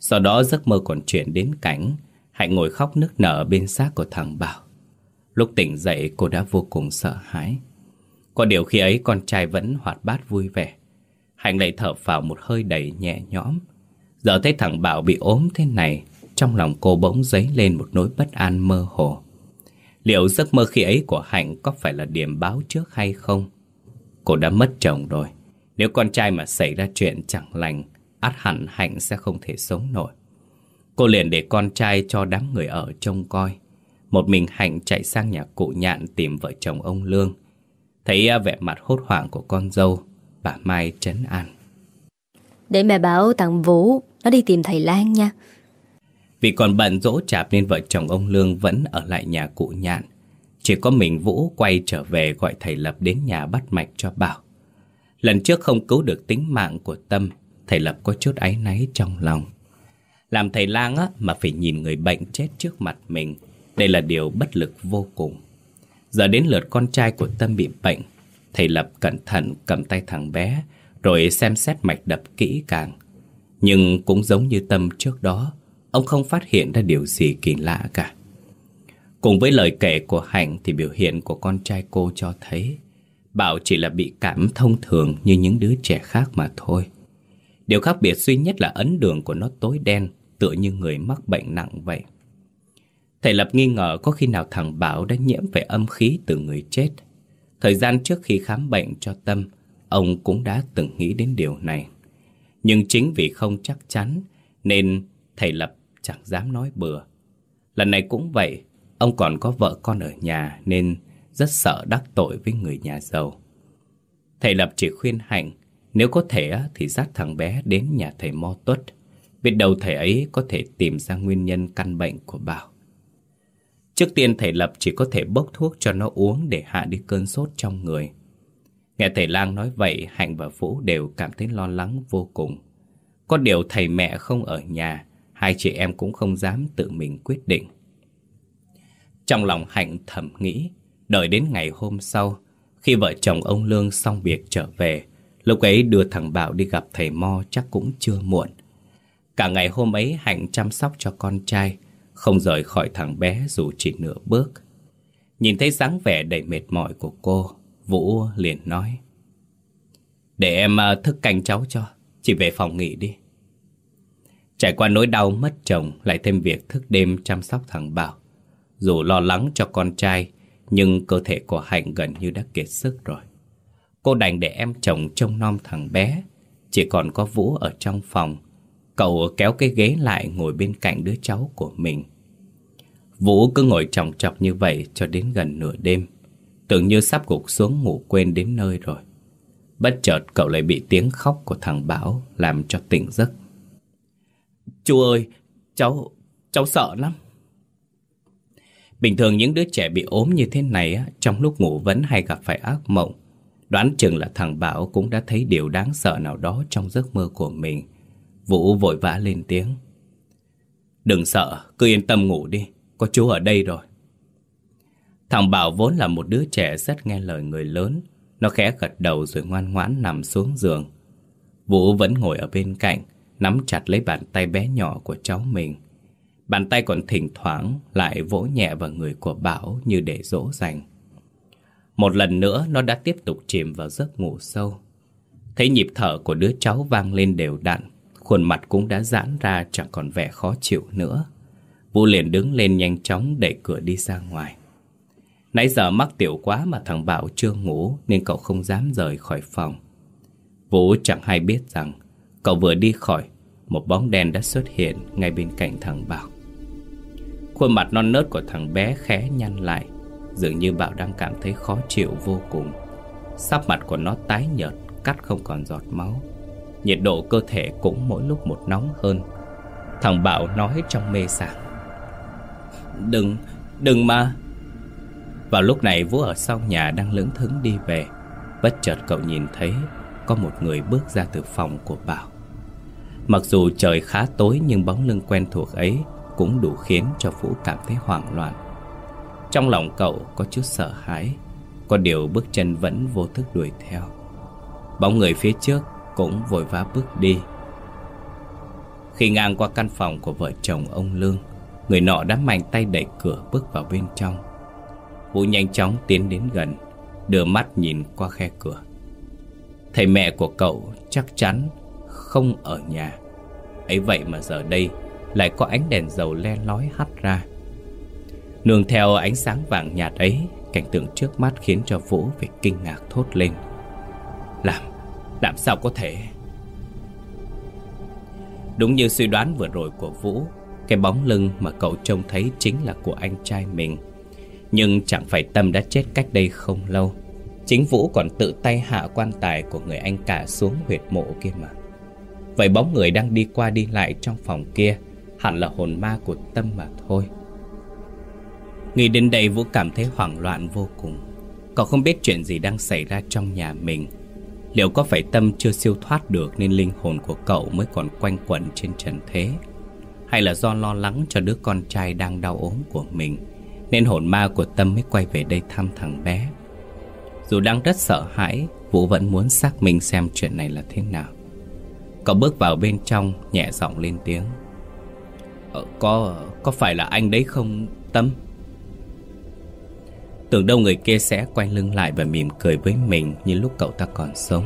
Sau đó giấc mơ còn chuyển đến cảnh Hạnh ngồi khóc nức nở bên xác của thằng Bảo. Lúc tỉnh dậy cô đã vô cùng sợ hãi. Có điều khi ấy con trai vẫn hoạt bát vui vẻ. Hạnh lại thở vào một hơi đầy nhẹ nhõm. Giờ thấy thằng Bảo bị ốm thế này, trong lòng cô bỗng dấy lên một nỗi bất an mơ hồ. Liệu giấc mơ khi ấy của Hạnh có phải là điểm báo trước hay không? Cô đã mất chồng rồi. Nếu con trai mà xảy ra chuyện chẳng lành, át hẳn Hạnh sẽ không thể sống nổi. Cô liền để con trai cho đám người ở trông coi. Một mình Hạnh chạy sang nhà cụ nhạn tìm vợ chồng ông Lương. Thấy à, vẻ mặt hốt hoảng của con dâu, bà Mai trấn an. Để mẹ bảo thằng Vũ nó đi tìm thầy Lan nha. Vì còn bận dỗ chạp nên vợ chồng ông Lương vẫn ở lại nhà cụ nhạn. Chỉ có mình Vũ quay trở về gọi thầy Lập đến nhà bắt mạch cho Bảo. Lần trước không cứu được tính mạng của Tâm, thầy Lập có chút áy náy trong lòng. Làm thầy lang á mà phải nhìn người bệnh chết trước mặt mình, đây là điều bất lực vô cùng. Giờ đến lượt con trai của Tâm bị bệnh, thầy Lập cẩn thận cầm tay thằng bé, rồi xem xét mạch đập kỹ càng. Nhưng cũng giống như Tâm trước đó, ông không phát hiện ra điều gì kỳ lạ cả. Cùng với lời kể của Hạnh thì biểu hiện của con trai cô cho thấy Bảo chỉ là bị cảm thông thường như những đứa trẻ khác mà thôi. Điều khác biệt duy nhất là ấn đường của nó tối đen, tựa như người mắc bệnh nặng vậy. Thầy Lập nghi ngờ có khi nào thằng Bảo đã nhiễm phải âm khí từ người chết. Thời gian trước khi khám bệnh cho Tâm, ông cũng đã từng nghĩ đến điều này. Nhưng chính vì không chắc chắn, nên thầy Lập chẳng dám nói bừa. Lần này cũng vậy, ông còn có vợ con ở nhà nên rất sợ đắc tội với người nhà giàu. Thầy Lập chỉ khuyên Hạnh, nếu có thể thì dắt thằng bé đến nhà thầy Mo Tuất. Biết đầu thầy ấy có thể tìm ra nguyên nhân căn bệnh của Bảo. Trước tiên thầy Lập chỉ có thể bốc thuốc cho nó uống để hạ đi cơn sốt trong người. Nghe thầy Lang nói vậy, Hạnh và Vũ đều cảm thấy lo lắng vô cùng. Có điều thầy mẹ không ở nhà, hai chị em cũng không dám tự mình quyết định. Trong lòng Hạnh thầm nghĩ, đợi đến ngày hôm sau, khi vợ chồng ông Lương xong việc trở về, lúc ấy đưa thằng Bảo đi gặp thầy Mo chắc cũng chưa muộn. Cả ngày hôm ấy Hạnh chăm sóc cho con trai, không rời khỏi thằng bé dù chỉ nửa bước. Nhìn thấy dáng vẻ đầy mệt mỏi của cô, Vũ liền nói. Để em ờ, thức canh cháu cho, chị về phòng nghỉ đi. Trải qua nỗi đau mất chồng, lại thêm việc thức đêm chăm sóc thằng Bảo. Dù lo lắng cho con trai, nhưng cơ thể của Hạnh gần như đã kiệt sức rồi. Cô đành để em chồng trông nom thằng bé, chỉ còn có Vũ ở trong phòng. Cậu kéo cái ghế lại ngồi bên cạnh đứa cháu của mình. Vũ cứ ngồi trọng trọc như vậy cho đến gần nửa đêm. Tưởng như sắp gục xuống ngủ quên đến nơi rồi. Bất chợt cậu lại bị tiếng khóc của thằng Bảo làm cho tỉnh giấc. Chú ơi, cháu, cháu sợ lắm. Bình thường những đứa trẻ bị ốm như thế này á, trong lúc ngủ vẫn hay gặp phải ác mộng. Đoán chừng là thằng Bảo cũng đã thấy điều đáng sợ nào đó trong giấc mơ của mình. Vũ vội vã lên tiếng. Đừng sợ, cứ yên tâm ngủ đi, có chú ở đây rồi. Thằng Bảo vốn là một đứa trẻ rất nghe lời người lớn. Nó khẽ gật đầu rồi ngoan ngoãn nằm xuống giường. Vũ vẫn ngồi ở bên cạnh, nắm chặt lấy bàn tay bé nhỏ của cháu mình. Bàn tay còn thỉnh thoảng lại vỗ nhẹ vào người của Bảo như để dỗ dành. Một lần nữa nó đã tiếp tục chìm vào giấc ngủ sâu. Thấy nhịp thở của đứa cháu vang lên đều đặn, khuôn mặt cũng đã giãn ra chẳng còn vẻ khó chịu nữa. Vũ liền đứng lên nhanh chóng đẩy cửa đi ra ngoài. Nãy giờ mắc tiểu quá mà thằng Bảo chưa ngủ nên cậu không dám rời khỏi phòng. Vũ chẳng hay biết rằng Cậu vừa đi khỏi, Một bóng đen đã xuất hiện ngay bên cạnh thằng Bảo. Khuôn mặt non nớt của thằng bé khẽ nhăn lại, Dường như Bảo đang cảm thấy khó chịu vô cùng. Sắc mặt của nó tái nhợt, Cắt không còn giọt máu. Nhiệt độ cơ thể cũng mỗi lúc một nóng hơn. Thằng Bảo nói trong mê sảng. Đừng, đừng mà. Vào lúc này Vũ ở sau nhà đang lững thững đi về. Bất chợt cậu nhìn thấy Có một người bước ra từ phòng của Bảo. Mặc dù trời khá tối Nhưng bóng lưng quen thuộc ấy Cũng đủ khiến cho Vũ cảm thấy hoảng loạn. Trong lòng cậu có chút sợ hãi Có điều bước chân vẫn vô thức đuổi theo. Bóng người phía trước cũng vội vã bước đi. Khi ngang qua căn phòng của vợ chồng ông Lương Người nọ đã mạnh tay đẩy cửa bước vào bên trong. Vũ nhanh chóng tiến đến gần Đưa mắt nhìn qua khe cửa. Thầy mẹ của cậu chắc chắn không ở nhà. Ấy vậy mà giờ đây Lại có ánh đèn dầu le lói hắt ra. Nương theo ánh sáng vàng nhạt ấy Cảnh tượng trước mắt khiến cho Vũ phải kinh ngạc thốt lên. Làm, làm sao có thể? Đúng như suy đoán vừa rồi của Vũ cái bóng lưng mà cậu trông thấy chính là của anh trai mình. Nhưng chẳng phải Tâm đã chết cách đây không lâu. Chính Vũ còn tự tay hạ quan tài của người anh cả xuống huyệt mộ kia mà. Vậy bóng người đang đi qua đi lại trong phòng kia, Hẳn là hồn ma của Tâm mà thôi. Nghĩ đến đây Vũ cảm thấy hoảng loạn vô cùng. Cậu không biết chuyện gì đang xảy ra trong nhà mình. Liệu có phải Tâm chưa siêu thoát được Nên linh hồn của cậu mới còn quanh quẩn trên trần thế? Hay là do lo lắng cho đứa con trai đang đau ốm của mình Nên hồn ma của Tâm mới quay về đây thăm thằng bé. Dù đang rất sợ hãi Vũ vẫn muốn xác minh xem chuyện này là thế nào. Cậu bước vào bên trong Nhẹ giọng lên tiếng. Ờ, Có có phải là anh đấy không Tâm? Tưởng đâu người kia sẽ quay lưng lại Và mỉm cười với mình Như lúc cậu ta còn sống.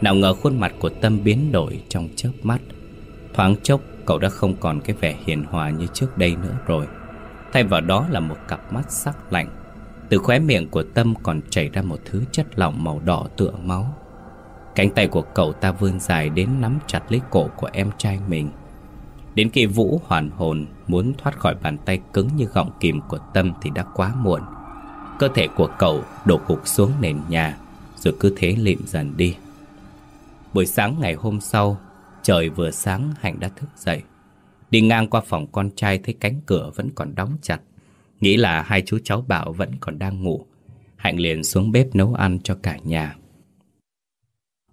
Nào ngờ khuôn mặt của Tâm biến đổi Trong chớp mắt. Thoáng chốc cậu đã không còn cái vẻ hiền hòa Như trước đây nữa rồi. Thay vào đó là một cặp mắt sắc lạnh. Từ khóe miệng của Tâm còn chảy ra một thứ chất lỏng màu đỏ tựa máu. Cánh tay của cậu ta vươn dài đến nắm chặt lấy cổ của em trai mình. Đến khi Vũ hoàn hồn, muốn thoát khỏi bàn tay cứng như gọng kìm của Tâm thì đã quá muộn. Cơ thể của cậu đổ gục xuống nền nhà, Rồi cứ thế lịm dần đi. Buổi sáng ngày hôm sau Trời vừa sáng Hạnh đã thức dậy. Đi ngang qua phòng con trai thấy cánh cửa vẫn còn đóng chặt. Nghĩ là hai chú cháu Bảo vẫn còn đang ngủ. Hạnh liền xuống bếp nấu ăn cho cả nhà.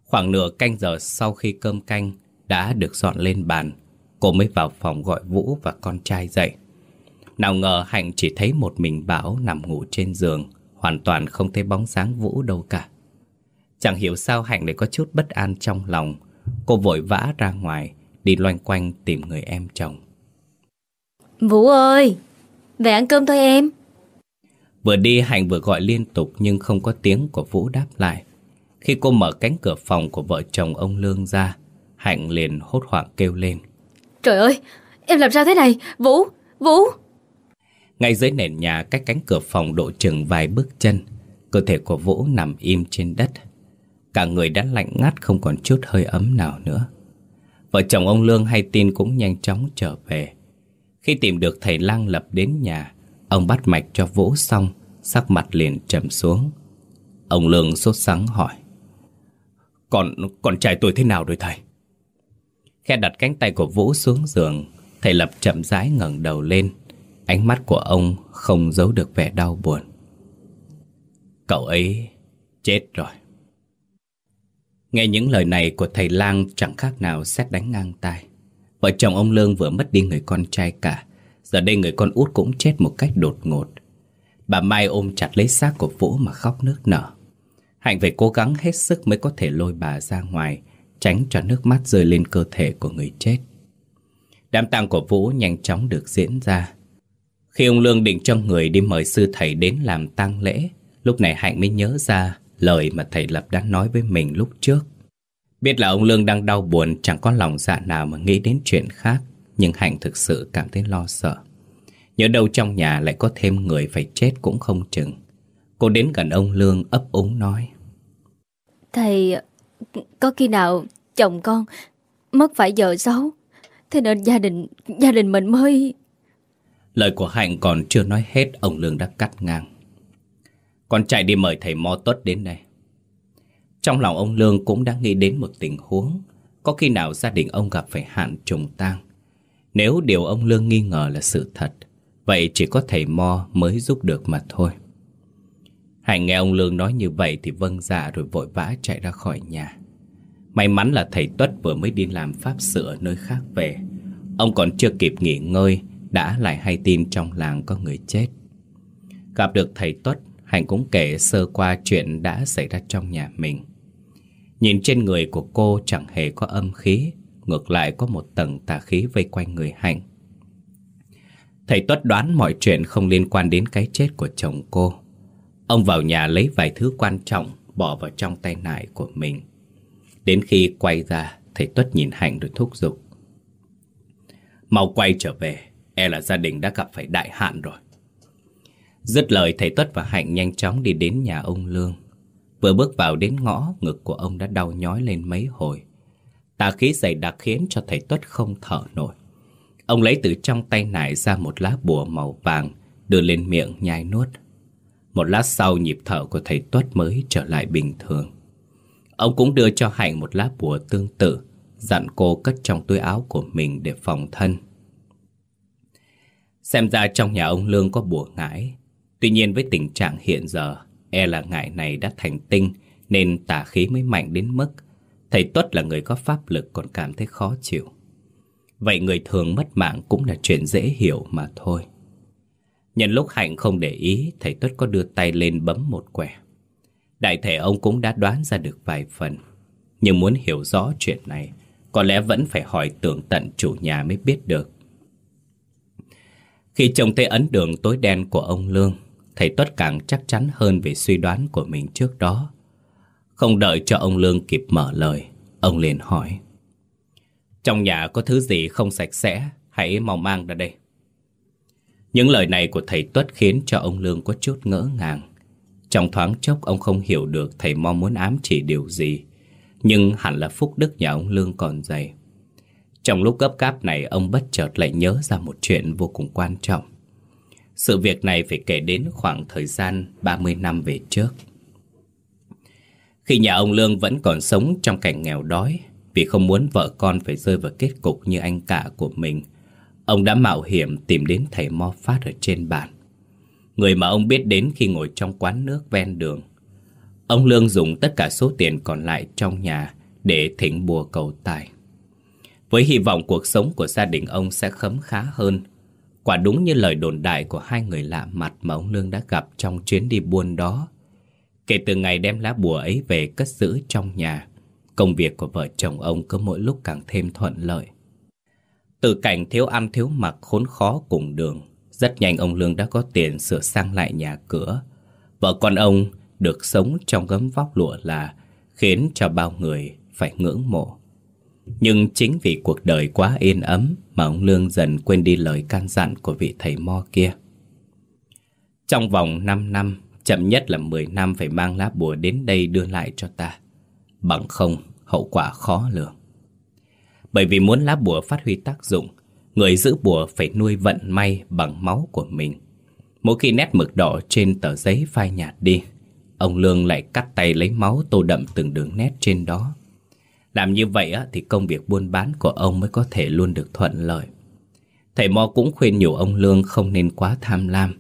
Khoảng nửa canh giờ sau khi cơm canh đã được dọn lên bàn, cô mới vào phòng gọi Vũ và con trai dậy. Nào ngờ Hạnh chỉ thấy một mình Bảo nằm ngủ trên giường, hoàn toàn không thấy bóng dáng Vũ đâu cả. Chẳng hiểu sao Hạnh lại có chút bất an trong lòng, cô vội vã ra ngoài, đi loanh quanh tìm người em chồng. Vũ ơi, về ăn cơm thôi em. Vừa đi Hạnh vừa gọi liên tục nhưng không có tiếng của Vũ đáp lại. Khi cô mở cánh cửa phòng của vợ chồng ông Lương ra, Hạnh liền hốt hoảng kêu lên. Trời ơi, em làm sao thế này? Vũ, Vũ! Ngay dưới nền nhà cách cánh cửa phòng độ chừng vài bước chân, cơ thể của Vũ nằm im trên đất. Cả người đã lạnh ngắt không còn chút hơi ấm nào nữa. Vợ chồng ông Lương hay tin cũng nhanh chóng trở về. Khi tìm được thầy Lang Lập đến nhà, ông bắt mạch cho Vũ xong, sắc mặt liền trầm xuống. Ông Lương sốt sắng hỏi. Còn, còn trai tôi thế nào rồi thầy? Khe đặt cánh tay của Vũ xuống giường, thầy Lập chậm rãi ngẩng đầu lên. Ánh mắt của ông không giấu được vẻ đau buồn. Cậu ấy chết rồi. Nghe những lời này của thầy Lang chẳng khác nào xét đánh ngang tai. Vợ chồng ông Lương vừa mất đi người con trai cả. Giờ đây người con út cũng chết một cách đột ngột. Bà Mai ôm chặt lấy xác của Vũ mà khóc nước nở. Hạnh phải cố gắng hết sức mới có thể lôi bà ra ngoài, tránh cho nước mắt rơi lên cơ thể của người chết. Đám tang của Vũ nhanh chóng được diễn ra. Khi ông Lương định cho người đi mời sư thầy đến làm tang lễ, lúc này Hạnh mới nhớ ra lời mà thầy Lập đã nói với mình lúc trước. Biết là ông Lương đang đau buồn chẳng có lòng dạ nào mà nghĩ đến chuyện khác, nhưng Hạnh thực sự cảm thấy lo sợ. Nhớ đâu trong nhà lại có thêm người phải chết cũng không chừng. Cô đến gần ông Lương ấp úng nói. Thầy, có khi nào chồng con mất phải giờ xấu. Thế nên gia đình gia đình mình mới... Lời của Hạnh còn chưa nói hết, ông Lương đã cắt ngang. Con chạy đi mời thầy Mo Tuất đến đây. Trong lòng ông Lương cũng đã nghĩ đến một tình huống. Có khi nào gia đình ông gặp phải hạn trùng tang? Nếu điều ông Lương nghi ngờ là sự thật, Vậy chỉ có thầy Mo mới giúp được mà thôi. Hạnh nghe ông Lương nói như vậy thì vâng dạ rồi vội vã chạy ra khỏi nhà. May mắn là thầy Tuất vừa mới đi làm pháp sự ở nơi khác về. Ông còn chưa kịp nghỉ ngơi, Đã lại hay tin trong làng có người chết. Gặp được thầy Tuất Hạnh cũng kể sơ qua chuyện đã xảy ra trong nhà mình. Nhìn trên người của cô chẳng hề có âm khí, Ngược lại có một tầng tà khí vây quanh người Hạnh. Thầy Tuất đoán mọi chuyện không liên quan đến cái chết của chồng cô. Ông vào nhà lấy vài thứ quan trọng Bỏ vào trong tay nải của mình. Đến khi quay ra, Thầy Tuất nhìn Hạnh rồi thúc giục. Mau quay trở về E là gia đình đã gặp phải đại hạn rồi. Dứt lời thầy Tuất và Hạnh nhanh chóng đi đến nhà ông Lương Vừa bước vào đến ngõ, ngực của ông đã đau nhói lên mấy hồi. Tà khí dày đặc khiến cho thầy Tuất không thở nổi. Ông lấy từ trong tay nải ra một lá bùa màu vàng, đưa lên miệng nhai nuốt. Một lát sau nhịp thở của thầy Tuất mới trở lại bình thường. Ông cũng đưa cho Hạnh một lá bùa tương tự, dặn cô cất trong túi áo của mình để phòng thân. Xem ra trong nhà ông Lương có bùa ngải. Tuy nhiên với tình trạng hiện giờ, E là ngải này đã thành tinh Nên tà khí mới mạnh đến mức Thầy Tuất là người có pháp lực còn cảm thấy khó chịu. Vậy người thường mất mạng cũng là chuyện dễ hiểu mà thôi. Nhân lúc Hạnh không để ý Thầy Tuất có đưa tay lên bấm một quẻ. Đại thể ông cũng đã đoán ra được vài phần Nhưng muốn hiểu rõ chuyện này Có lẽ vẫn phải hỏi tưởng tận chủ nhà mới biết được. Khi trông thấy ấn đường tối đen của ông Lương thầy Tuất càng chắc chắn hơn về suy đoán của mình trước đó. Không đợi cho ông Lương kịp mở lời, ông liền hỏi. Trong nhà có thứ gì không sạch sẽ, hãy mau mang ra đây. Những lời này của thầy Tuất khiến cho ông Lương có chút ngỡ ngàng. Trong thoáng chốc ông không hiểu được thầy mong muốn ám chỉ điều gì, nhưng hẳn là phúc đức nhà ông Lương còn dày. Trong lúc gấp gáp này ông bất chợt lại nhớ ra một chuyện vô cùng quan trọng. Sự việc này phải kể đến khoảng thời gian 30 năm về trước. Khi nhà ông Lương vẫn còn sống trong cảnh nghèo đói, vì không muốn vợ con phải rơi vào kết cục như anh cả của mình, ông đã mạo hiểm tìm đến thầy Mo Phát ở trên bản. Người mà ông biết đến khi ngồi trong quán nước ven đường. Ông Lương dùng tất cả số tiền còn lại trong nhà để thỉnh bùa cầu tài. Với hy vọng cuộc sống của gia đình ông sẽ khấm khá hơn Quả đúng như lời đồn đại của hai người lạ mặt mà ông Lương đã gặp trong chuyến đi buôn đó. Kể từ ngày đem lá bùa ấy về cất giữ trong nhà, công việc của vợ chồng ông cứ mỗi lúc càng thêm thuận lợi. Từ cảnh thiếu ăn thiếu mặc khốn khó cùng đường, rất nhanh ông Lương đã có tiền sửa sang lại nhà cửa. Vợ con ông được sống trong gấm vóc lụa là khiến cho bao người phải ngưỡng mộ. Nhưng chính vì cuộc đời quá yên ấm mà ông Lương dần quên đi lời can dặn của vị thầy mo kia. Trong vòng 5 năm, chậm nhất là 10 năm phải mang lá bùa đến đây đưa lại cho ta. Bằng không, hậu quả khó lường. Bởi vì muốn lá bùa phát huy tác dụng, người giữ bùa phải nuôi vận may bằng máu của mình. Mỗi khi nét mực đỏ trên tờ giấy phai nhạt đi, ông Lương lại cắt tay lấy máu tô đậm từng đường nét trên đó. Làm như vậy thì công việc buôn bán của ông mới có thể luôn được thuận lợi. Thầy Mo cũng khuyên nhủ ông Lương không nên quá tham lam.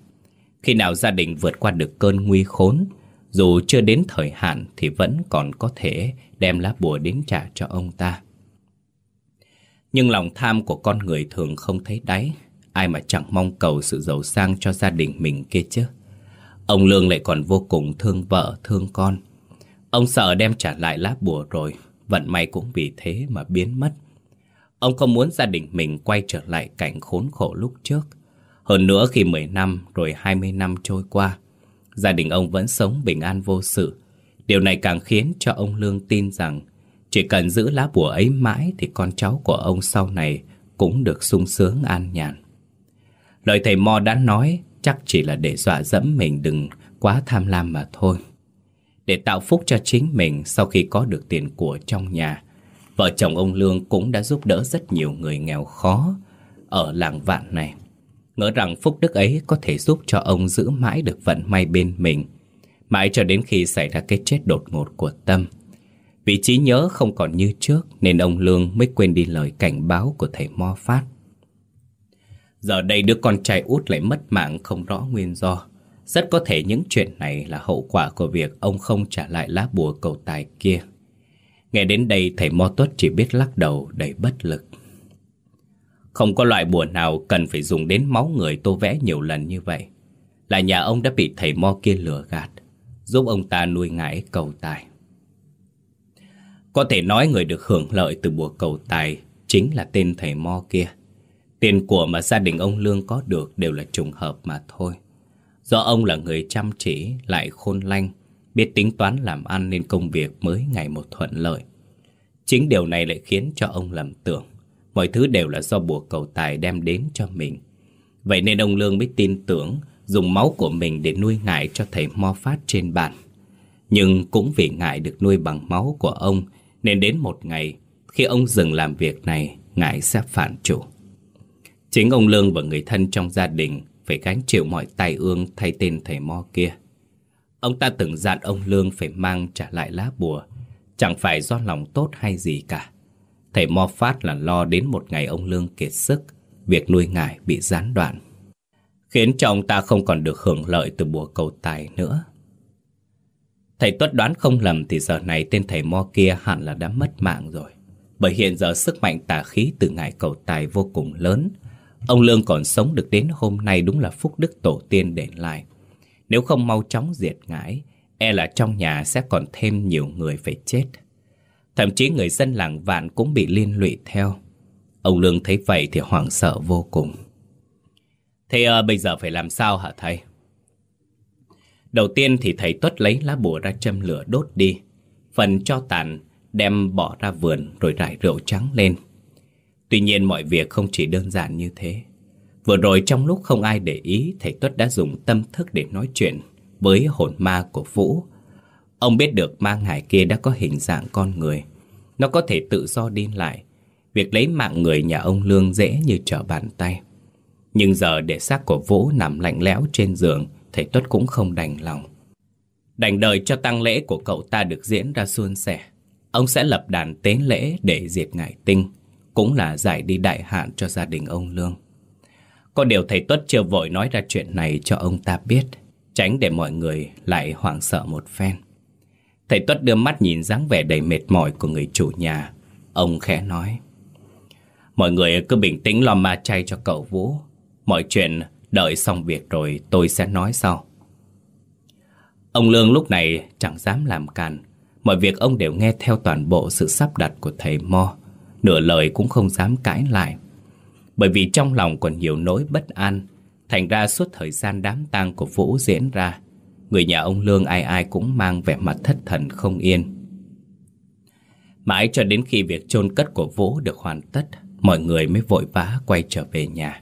Khi nào gia đình vượt qua được cơn nguy khốn, dù chưa đến thời hạn thì vẫn còn có thể đem lá bùa đến trả cho ông ta. Nhưng lòng tham của con người thường không thấy đáy, ai mà chẳng mong cầu sự giàu sang cho gia đình mình kia chứ. Ông Lương lại còn vô cùng thương vợ, thương con. Ông sợ đem trả lại lá bùa rồi, Vận may cũng vì thế mà biến mất. Ông không muốn gia đình mình quay trở lại cảnh khốn khổ lúc trước? Hơn nữa khi 10 năm rồi 20 năm trôi qua, Gia đình ông vẫn sống bình an vô sự. Điều này càng khiến cho ông Lương tin rằng Chỉ cần giữ lá bùa ấy mãi Thì con cháu của ông sau này Cũng được sung sướng an nhàn. Lời thầy Mo đã nói Chắc chỉ là để dọa dẫm mình đừng quá tham lam mà thôi để tạo phúc cho chính mình sau khi có được tiền của trong nhà. Vợ chồng ông Lương cũng đã giúp đỡ rất nhiều người nghèo khó ở làng vạn này. Ngỡ rằng phúc đức ấy có thể giúp cho ông giữ mãi được vận may bên mình. Mãi cho đến khi xảy ra cái chết đột ngột của Tâm. Vị trí nhớ không còn như trước nên ông Lương mới quên đi lời cảnh báo của thầy Mo Phát. Giờ đây đứa con trai út lại mất mạng không rõ nguyên do. Rất có thể những chuyện này là hậu quả của việc ông không trả lại lá bùa cầu tài kia. Nghe đến đây thầy Mo Tuất chỉ biết lắc đầu đầy bất lực. Không có loại bùa nào cần phải dùng đến máu người tô vẽ nhiều lần như vậy. Là nhà ông đã bị thầy Mo kia lừa gạt, giúp ông ta nuôi ngải cầu tài. Có thể nói người được hưởng lợi từ bùa cầu tài chính là tên thầy Mo kia. Tiền của mà gia đình ông Lương có được đều là trùng hợp mà thôi. Do ông là người chăm chỉ, lại khôn lanh, biết tính toán làm ăn nên công việc mới ngày một thuận lợi. Chính điều này lại khiến cho ông lầm tưởng mọi thứ đều là do bùa cầu tài đem đến cho mình. Vậy nên ông Lương mới tin tưởng dùng máu của mình để nuôi ngải cho thầy Mo Phát trên bàn. Nhưng cũng vì ngải được nuôi bằng máu của ông nên đến một ngày khi ông dừng làm việc này, ngải sẽ phản chủ. Chính ông Lương và người thân trong gia đình phải gánh chịu mọi tai ương thay tên thầy Mo kia. Ông ta từng dặn ông Lương phải mang trả lại lá bùa, chẳng phải do lòng tốt hay gì cả. Thầy Mo Phát là lo đến một ngày ông Lương kiệt sức, việc nuôi ngải bị gián đoạn. Khiến cho ông ta không còn được hưởng lợi từ bùa cầu tài nữa. Thầy tuất đoán không lầm thì giờ này tên thầy Mo kia hẳn là đã mất mạng rồi. Bởi hiện giờ sức mạnh tà khí từ ngải cầu tài vô cùng lớn. Ông Lương còn sống được đến hôm nay đúng là phúc đức tổ tiên để lại. Nếu không mau chóng diệt ngãi e là trong nhà sẽ còn thêm nhiều người phải chết. Thậm chí người dân làng vạn cũng bị liên lụy theo. Ông Lương thấy vậy thì hoảng sợ vô cùng. Thế à, bây giờ phải làm sao hả thầy? Đầu tiên thì thầy tuất lấy lá bùa ra châm lửa đốt đi. Phần cho tàn đem bỏ ra vườn rồi rải rượu trắng lên. Tuy nhiên mọi việc không chỉ đơn giản như thế. Vừa rồi trong lúc không ai để ý, thầy Tuất đã dùng tâm thức để nói chuyện với hồn ma của Vũ. Ông biết được ma ngải kia đã có hình dạng con người. Nó có thể tự do đi lại. Việc lấy mạng người nhà ông Lương dễ như trở bàn tay. Nhưng giờ để xác của Vũ nằm lạnh lẽo trên giường, thầy Tuất cũng không đành lòng. Đành đợi cho tang lễ của cậu ta được diễn ra suôn sẻ. Ông sẽ lập đàn tế lễ để diệt ngải tinh, cũng là giải đi đại hạn cho gia đình ông Lương. Có điều thầy Tuất chưa vội nói ra chuyện này cho ông ta biết, tránh để mọi người lại hoảng sợ một phen. Thầy Tuất đưa mắt nhìn dáng vẻ đầy mệt mỏi của người chủ nhà. Ông khẽ nói. Mọi người cứ bình tĩnh lo ma chay cho cậu Vũ. Mọi chuyện đợi xong việc rồi tôi sẽ nói sau. Ông Lương lúc này chẳng dám làm càn. Mọi việc ông đều nghe theo toàn bộ sự sắp đặt của thầy Mo. Nửa lời cũng không dám cãi lại. Bởi vì trong lòng còn nhiều nỗi bất an. Thành ra suốt thời gian đám tang của Vũ diễn ra, Người nhà ông Lương ai ai cũng mang vẻ mặt thất thần không yên Mãi cho đến khi việc chôn cất của Vũ được hoàn tất, Mọi người mới vội vã quay trở về nhà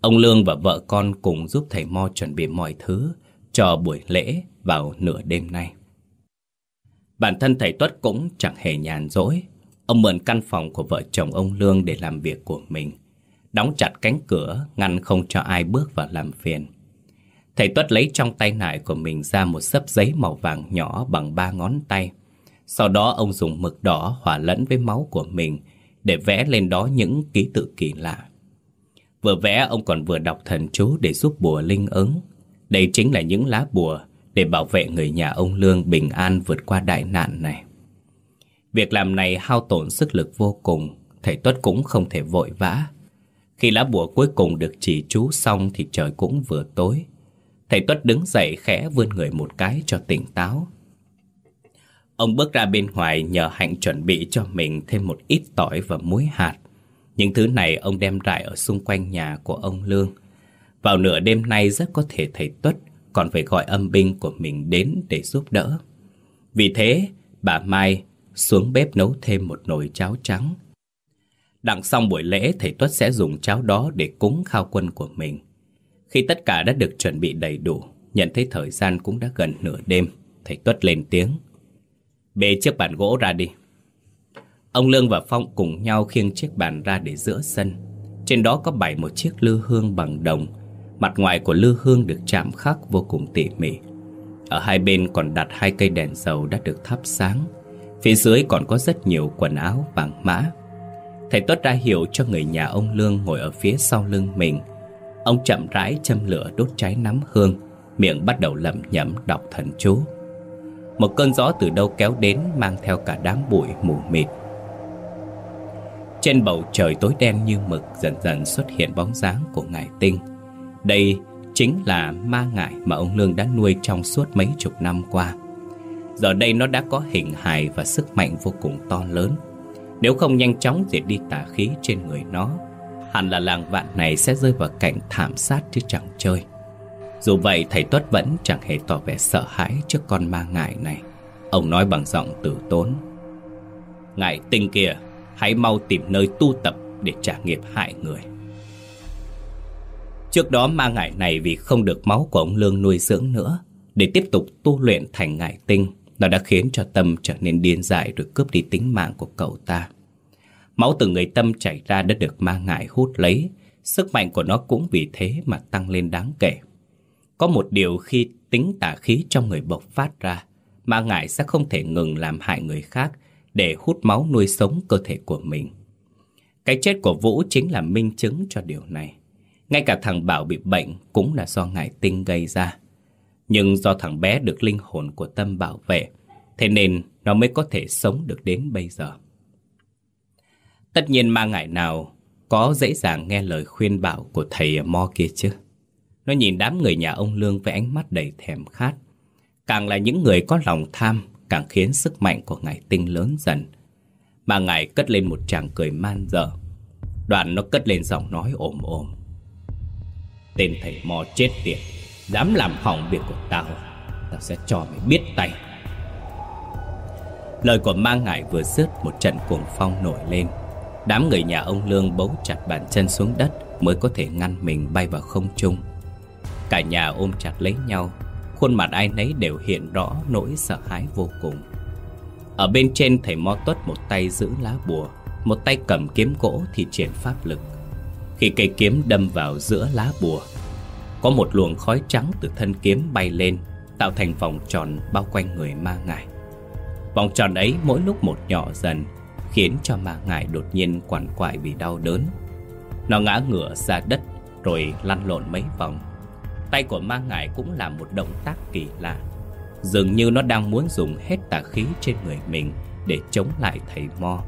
Ông Lương và vợ con cùng giúp thầy Mo chuẩn bị mọi thứ Cho buổi lễ vào nửa đêm nay Bản thân thầy Tuất cũng chẳng hề nhàn rỗi Ông mượn căn phòng của vợ chồng ông Lương để làm việc của mình Đóng chặt cánh cửa, ngăn không cho ai bước vào làm phiền Thầy Tuất lấy trong tay nải của mình ra một sấp giấy màu vàng nhỏ bằng ba ngón tay. Sau đó ông dùng mực đỏ hòa lẫn với máu của mình để vẽ lên đó những ký tự kỳ lạ. Vừa vẽ ông còn vừa đọc thần chú để giúp bùa linh ứng. Đây chính là những lá bùa để bảo vệ người nhà ông Lương bình an vượt qua đại nạn này. Việc làm này hao tổn sức lực vô cùng, thầy Tuất cũng không thể vội vã. Khi lá bùa cuối cùng được chỉ chú xong thì trời cũng vừa tối. Thầy Tuất đứng dậy khẽ vươn người một cái cho tỉnh táo. Ông bước ra bên ngoài nhờ Hạnh chuẩn bị cho mình thêm một ít tỏi và muối hạt. Những thứ này ông đem rải ở xung quanh nhà của ông Lương. Vào nửa đêm nay rất có thể thầy Tuất còn phải gọi âm binh của mình đến để giúp đỡ. Vì thế, bà Mai xuống bếp nấu thêm một nồi cháo trắng. Đặng xong buổi lễ, thầy Tuất sẽ dùng cháo đó để cúng khao quân của mình. Khi tất cả đã được chuẩn bị đầy đủ, nhận thấy thời gian cũng đã gần nửa đêm, thầy Tuất lên tiếng. Bê chiếc bàn gỗ ra đi. Ông Lương và Phong cùng nhau khiêng chiếc bàn ra để giữa sân. Trên đó có bày một chiếc lư hương bằng đồng. Mặt ngoài của lư hương được chạm khắc vô cùng tỉ mỉ. Ở hai bên còn đặt hai cây đèn dầu đã được thắp sáng. Phía dưới còn có rất nhiều quần áo vàng mã. Thầy Tuất ra hiệu cho người nhà ông Lương ngồi ở phía sau lưng mình. Ông chậm rãi châm lửa đốt cháy nắm hương, miệng bắt đầu lẩm nhẩm đọc thần chú. Một cơn gió từ đâu kéo đến mang theo cả đám bụi mù mịt. Trên bầu trời tối đen như mực dần dần xuất hiện bóng dáng của ngài tinh. Đây chính là ma ngải mà ông Lương đã nuôi trong suốt mấy chục năm qua. Giờ đây nó đã có hình hài và sức mạnh vô cùng to lớn. Nếu không nhanh chóng diệt đi tà khí trên người nó, hẳn là làng vạn này sẽ rơi vào cảnh thảm sát chứ chẳng chơi. Dù vậy thầy Tuất vẫn chẳng hề tỏ vẻ sợ hãi trước con ma ngải này. Ông nói bằng giọng tử tốn. Ngại tinh kìa, hãy mau tìm nơi tu tập để trả nghiệp hại người. Trước đó ma ngải này vì không được máu của ông Lương nuôi dưỡng nữa, để tiếp tục tu luyện thành ngải tinh, nó đã khiến cho Tâm trở nên điên dại rồi cướp đi tính mạng của cậu ta. Máu từ người Tâm chảy ra đã được ma ngải hút lấy, sức mạnh của nó cũng vì thế mà tăng lên đáng kể. Có một điều khi tính tà khí trong người bộc phát ra, ma ngải sẽ không thể ngừng làm hại người khác để hút máu nuôi sống cơ thể của mình. Cái chết của Vũ chính là minh chứng cho điều này. Ngay cả thằng Bảo bị bệnh cũng là do ngải tinh gây ra. Nhưng do thằng bé được linh hồn của Tâm bảo vệ, thế nên nó mới có thể sống được đến bây giờ. Tất nhiên ma ngại nào có dễ dàng nghe lời khuyên bảo của thầy Mo kia chứ. Nó nhìn đám người nhà ông Lương với ánh mắt đầy thèm khát. Càng là những người có lòng tham, càng khiến sức mạnh của ngài tinh lớn dần. Mà ngài cất lên một tràng cười man dở. Đoạn nó cất lên giọng nói ồm ồm. Tên thầy Mo chết tiệt, dám làm hỏng việc của tao, tao sẽ cho mày biết tay. Lời của ma ngải vừa dứt một trận cuồng phong nổi lên. Đám người nhà ông Lương bấu chặt bàn chân xuống đất mới có thể ngăn mình bay vào không trung. Cả nhà ôm chặt lấy nhau Khuôn mặt ai nấy đều hiện rõ nỗi sợ hãi vô cùng Ở bên trên thầy Mo Tuất một tay giữ lá bùa Một tay cầm kiếm gỗ thì triển pháp lực Khi cây kiếm đâm vào giữa lá bùa có một luồng khói trắng từ thân kiếm bay lên, Tạo thành vòng tròn bao quanh người ma ngải. Vòng tròn ấy mỗi lúc một nhỏ dần, Khiến cho ma ngải đột nhiên quằn quại vì đau đớn. Nó ngã ngửa ra đất Rồi lăn lộn mấy vòng. Tay của ma ngải cũng làm một động tác kỳ lạ. Dường như nó đang muốn dùng hết tà khí trên người mình Để chống lại thầy Mo.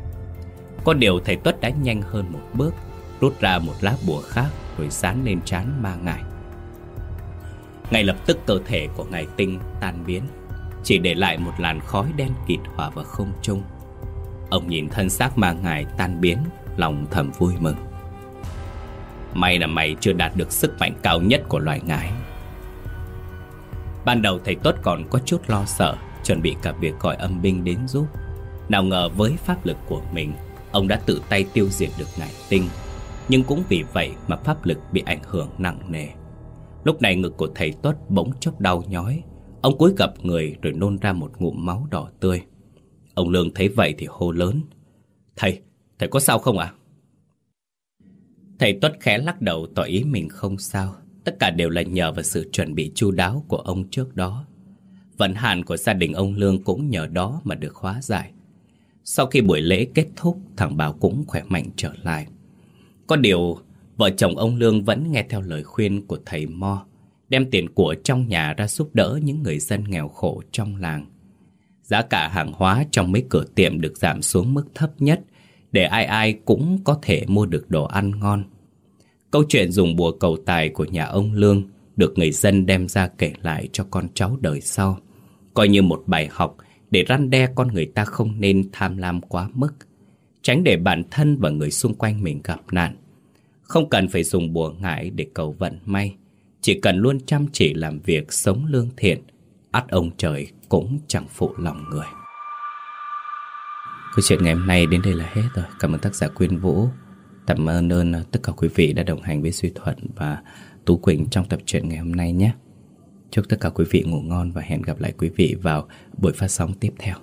Có điều thầy Tuất đã nhanh hơn một bước, Rút ra một lá bùa khác Rồi dán lên trán ma ngải. Ngay lập tức cơ thể của ngài tinh tan biến, Chỉ để lại một làn khói đen kịt hòa vào không trung. Ông nhìn thân xác ma ngài tan biến, Lòng thầm vui mừng. May là mày chưa đạt được sức mạnh cao nhất của loài ngải Ban đầu thầy Tuất còn có chút lo sợ, Chuẩn bị cả việc gọi âm binh đến giúp. Nào ngờ với pháp lực của mình, Ông đã tự tay tiêu diệt được ngài tinh. Nhưng cũng vì vậy mà pháp lực bị ảnh hưởng nặng nề. Lúc này ngực của thầy Tuất bỗng chốc đau nhói. Ông cúi gặp người rồi nôn ra một ngụm máu đỏ tươi. Ông Lương thấy vậy thì hô lớn. Thầy, thầy có sao không ạ? À? Thầy Tuất khẽ lắc đầu tỏ ý mình không sao. Tất cả đều là nhờ vào sự chuẩn bị chu đáo của ông trước đó. Vận hạn của gia đình ông Lương cũng nhờ đó mà được hóa giải. Sau khi buổi lễ kết thúc Thằng Bảo cũng khỏe mạnh trở lại. Có điều Vợ chồng ông Lương vẫn nghe theo lời khuyên của thầy Mo Đem tiền của trong nhà ra giúp đỡ những người dân nghèo khổ trong làng Giá cả hàng hóa trong mấy cửa tiệm được giảm xuống mức thấp nhất để ai ai cũng có thể mua được đồ ăn ngon. Câu chuyện dùng bùa cầu tài của nhà ông Lương được người dân đem ra kể lại cho con cháu đời sau, coi như một bài học để răn đe con người ta không nên tham lam quá mức, tránh để bản thân và người xung quanh mình gặp nạn. Không cần phải dùng bùa ngải để cầu vận may, chỉ cần luôn chăm chỉ làm việc sống lương thiện, ắt ông trời cũng chẳng phụ lòng người. Câu chuyện ngày hôm nay đến đây là hết rồi. Cảm ơn tác giả Quyên Vũ. Cảm ơn ơn tất cả quý vị đã đồng hành với Duy Thuận và Tú Quỳnh trong tập truyện ngày hôm nay nhé. Chúc tất cả quý vị ngủ ngon và hẹn gặp lại quý vị vào buổi phát sóng tiếp theo.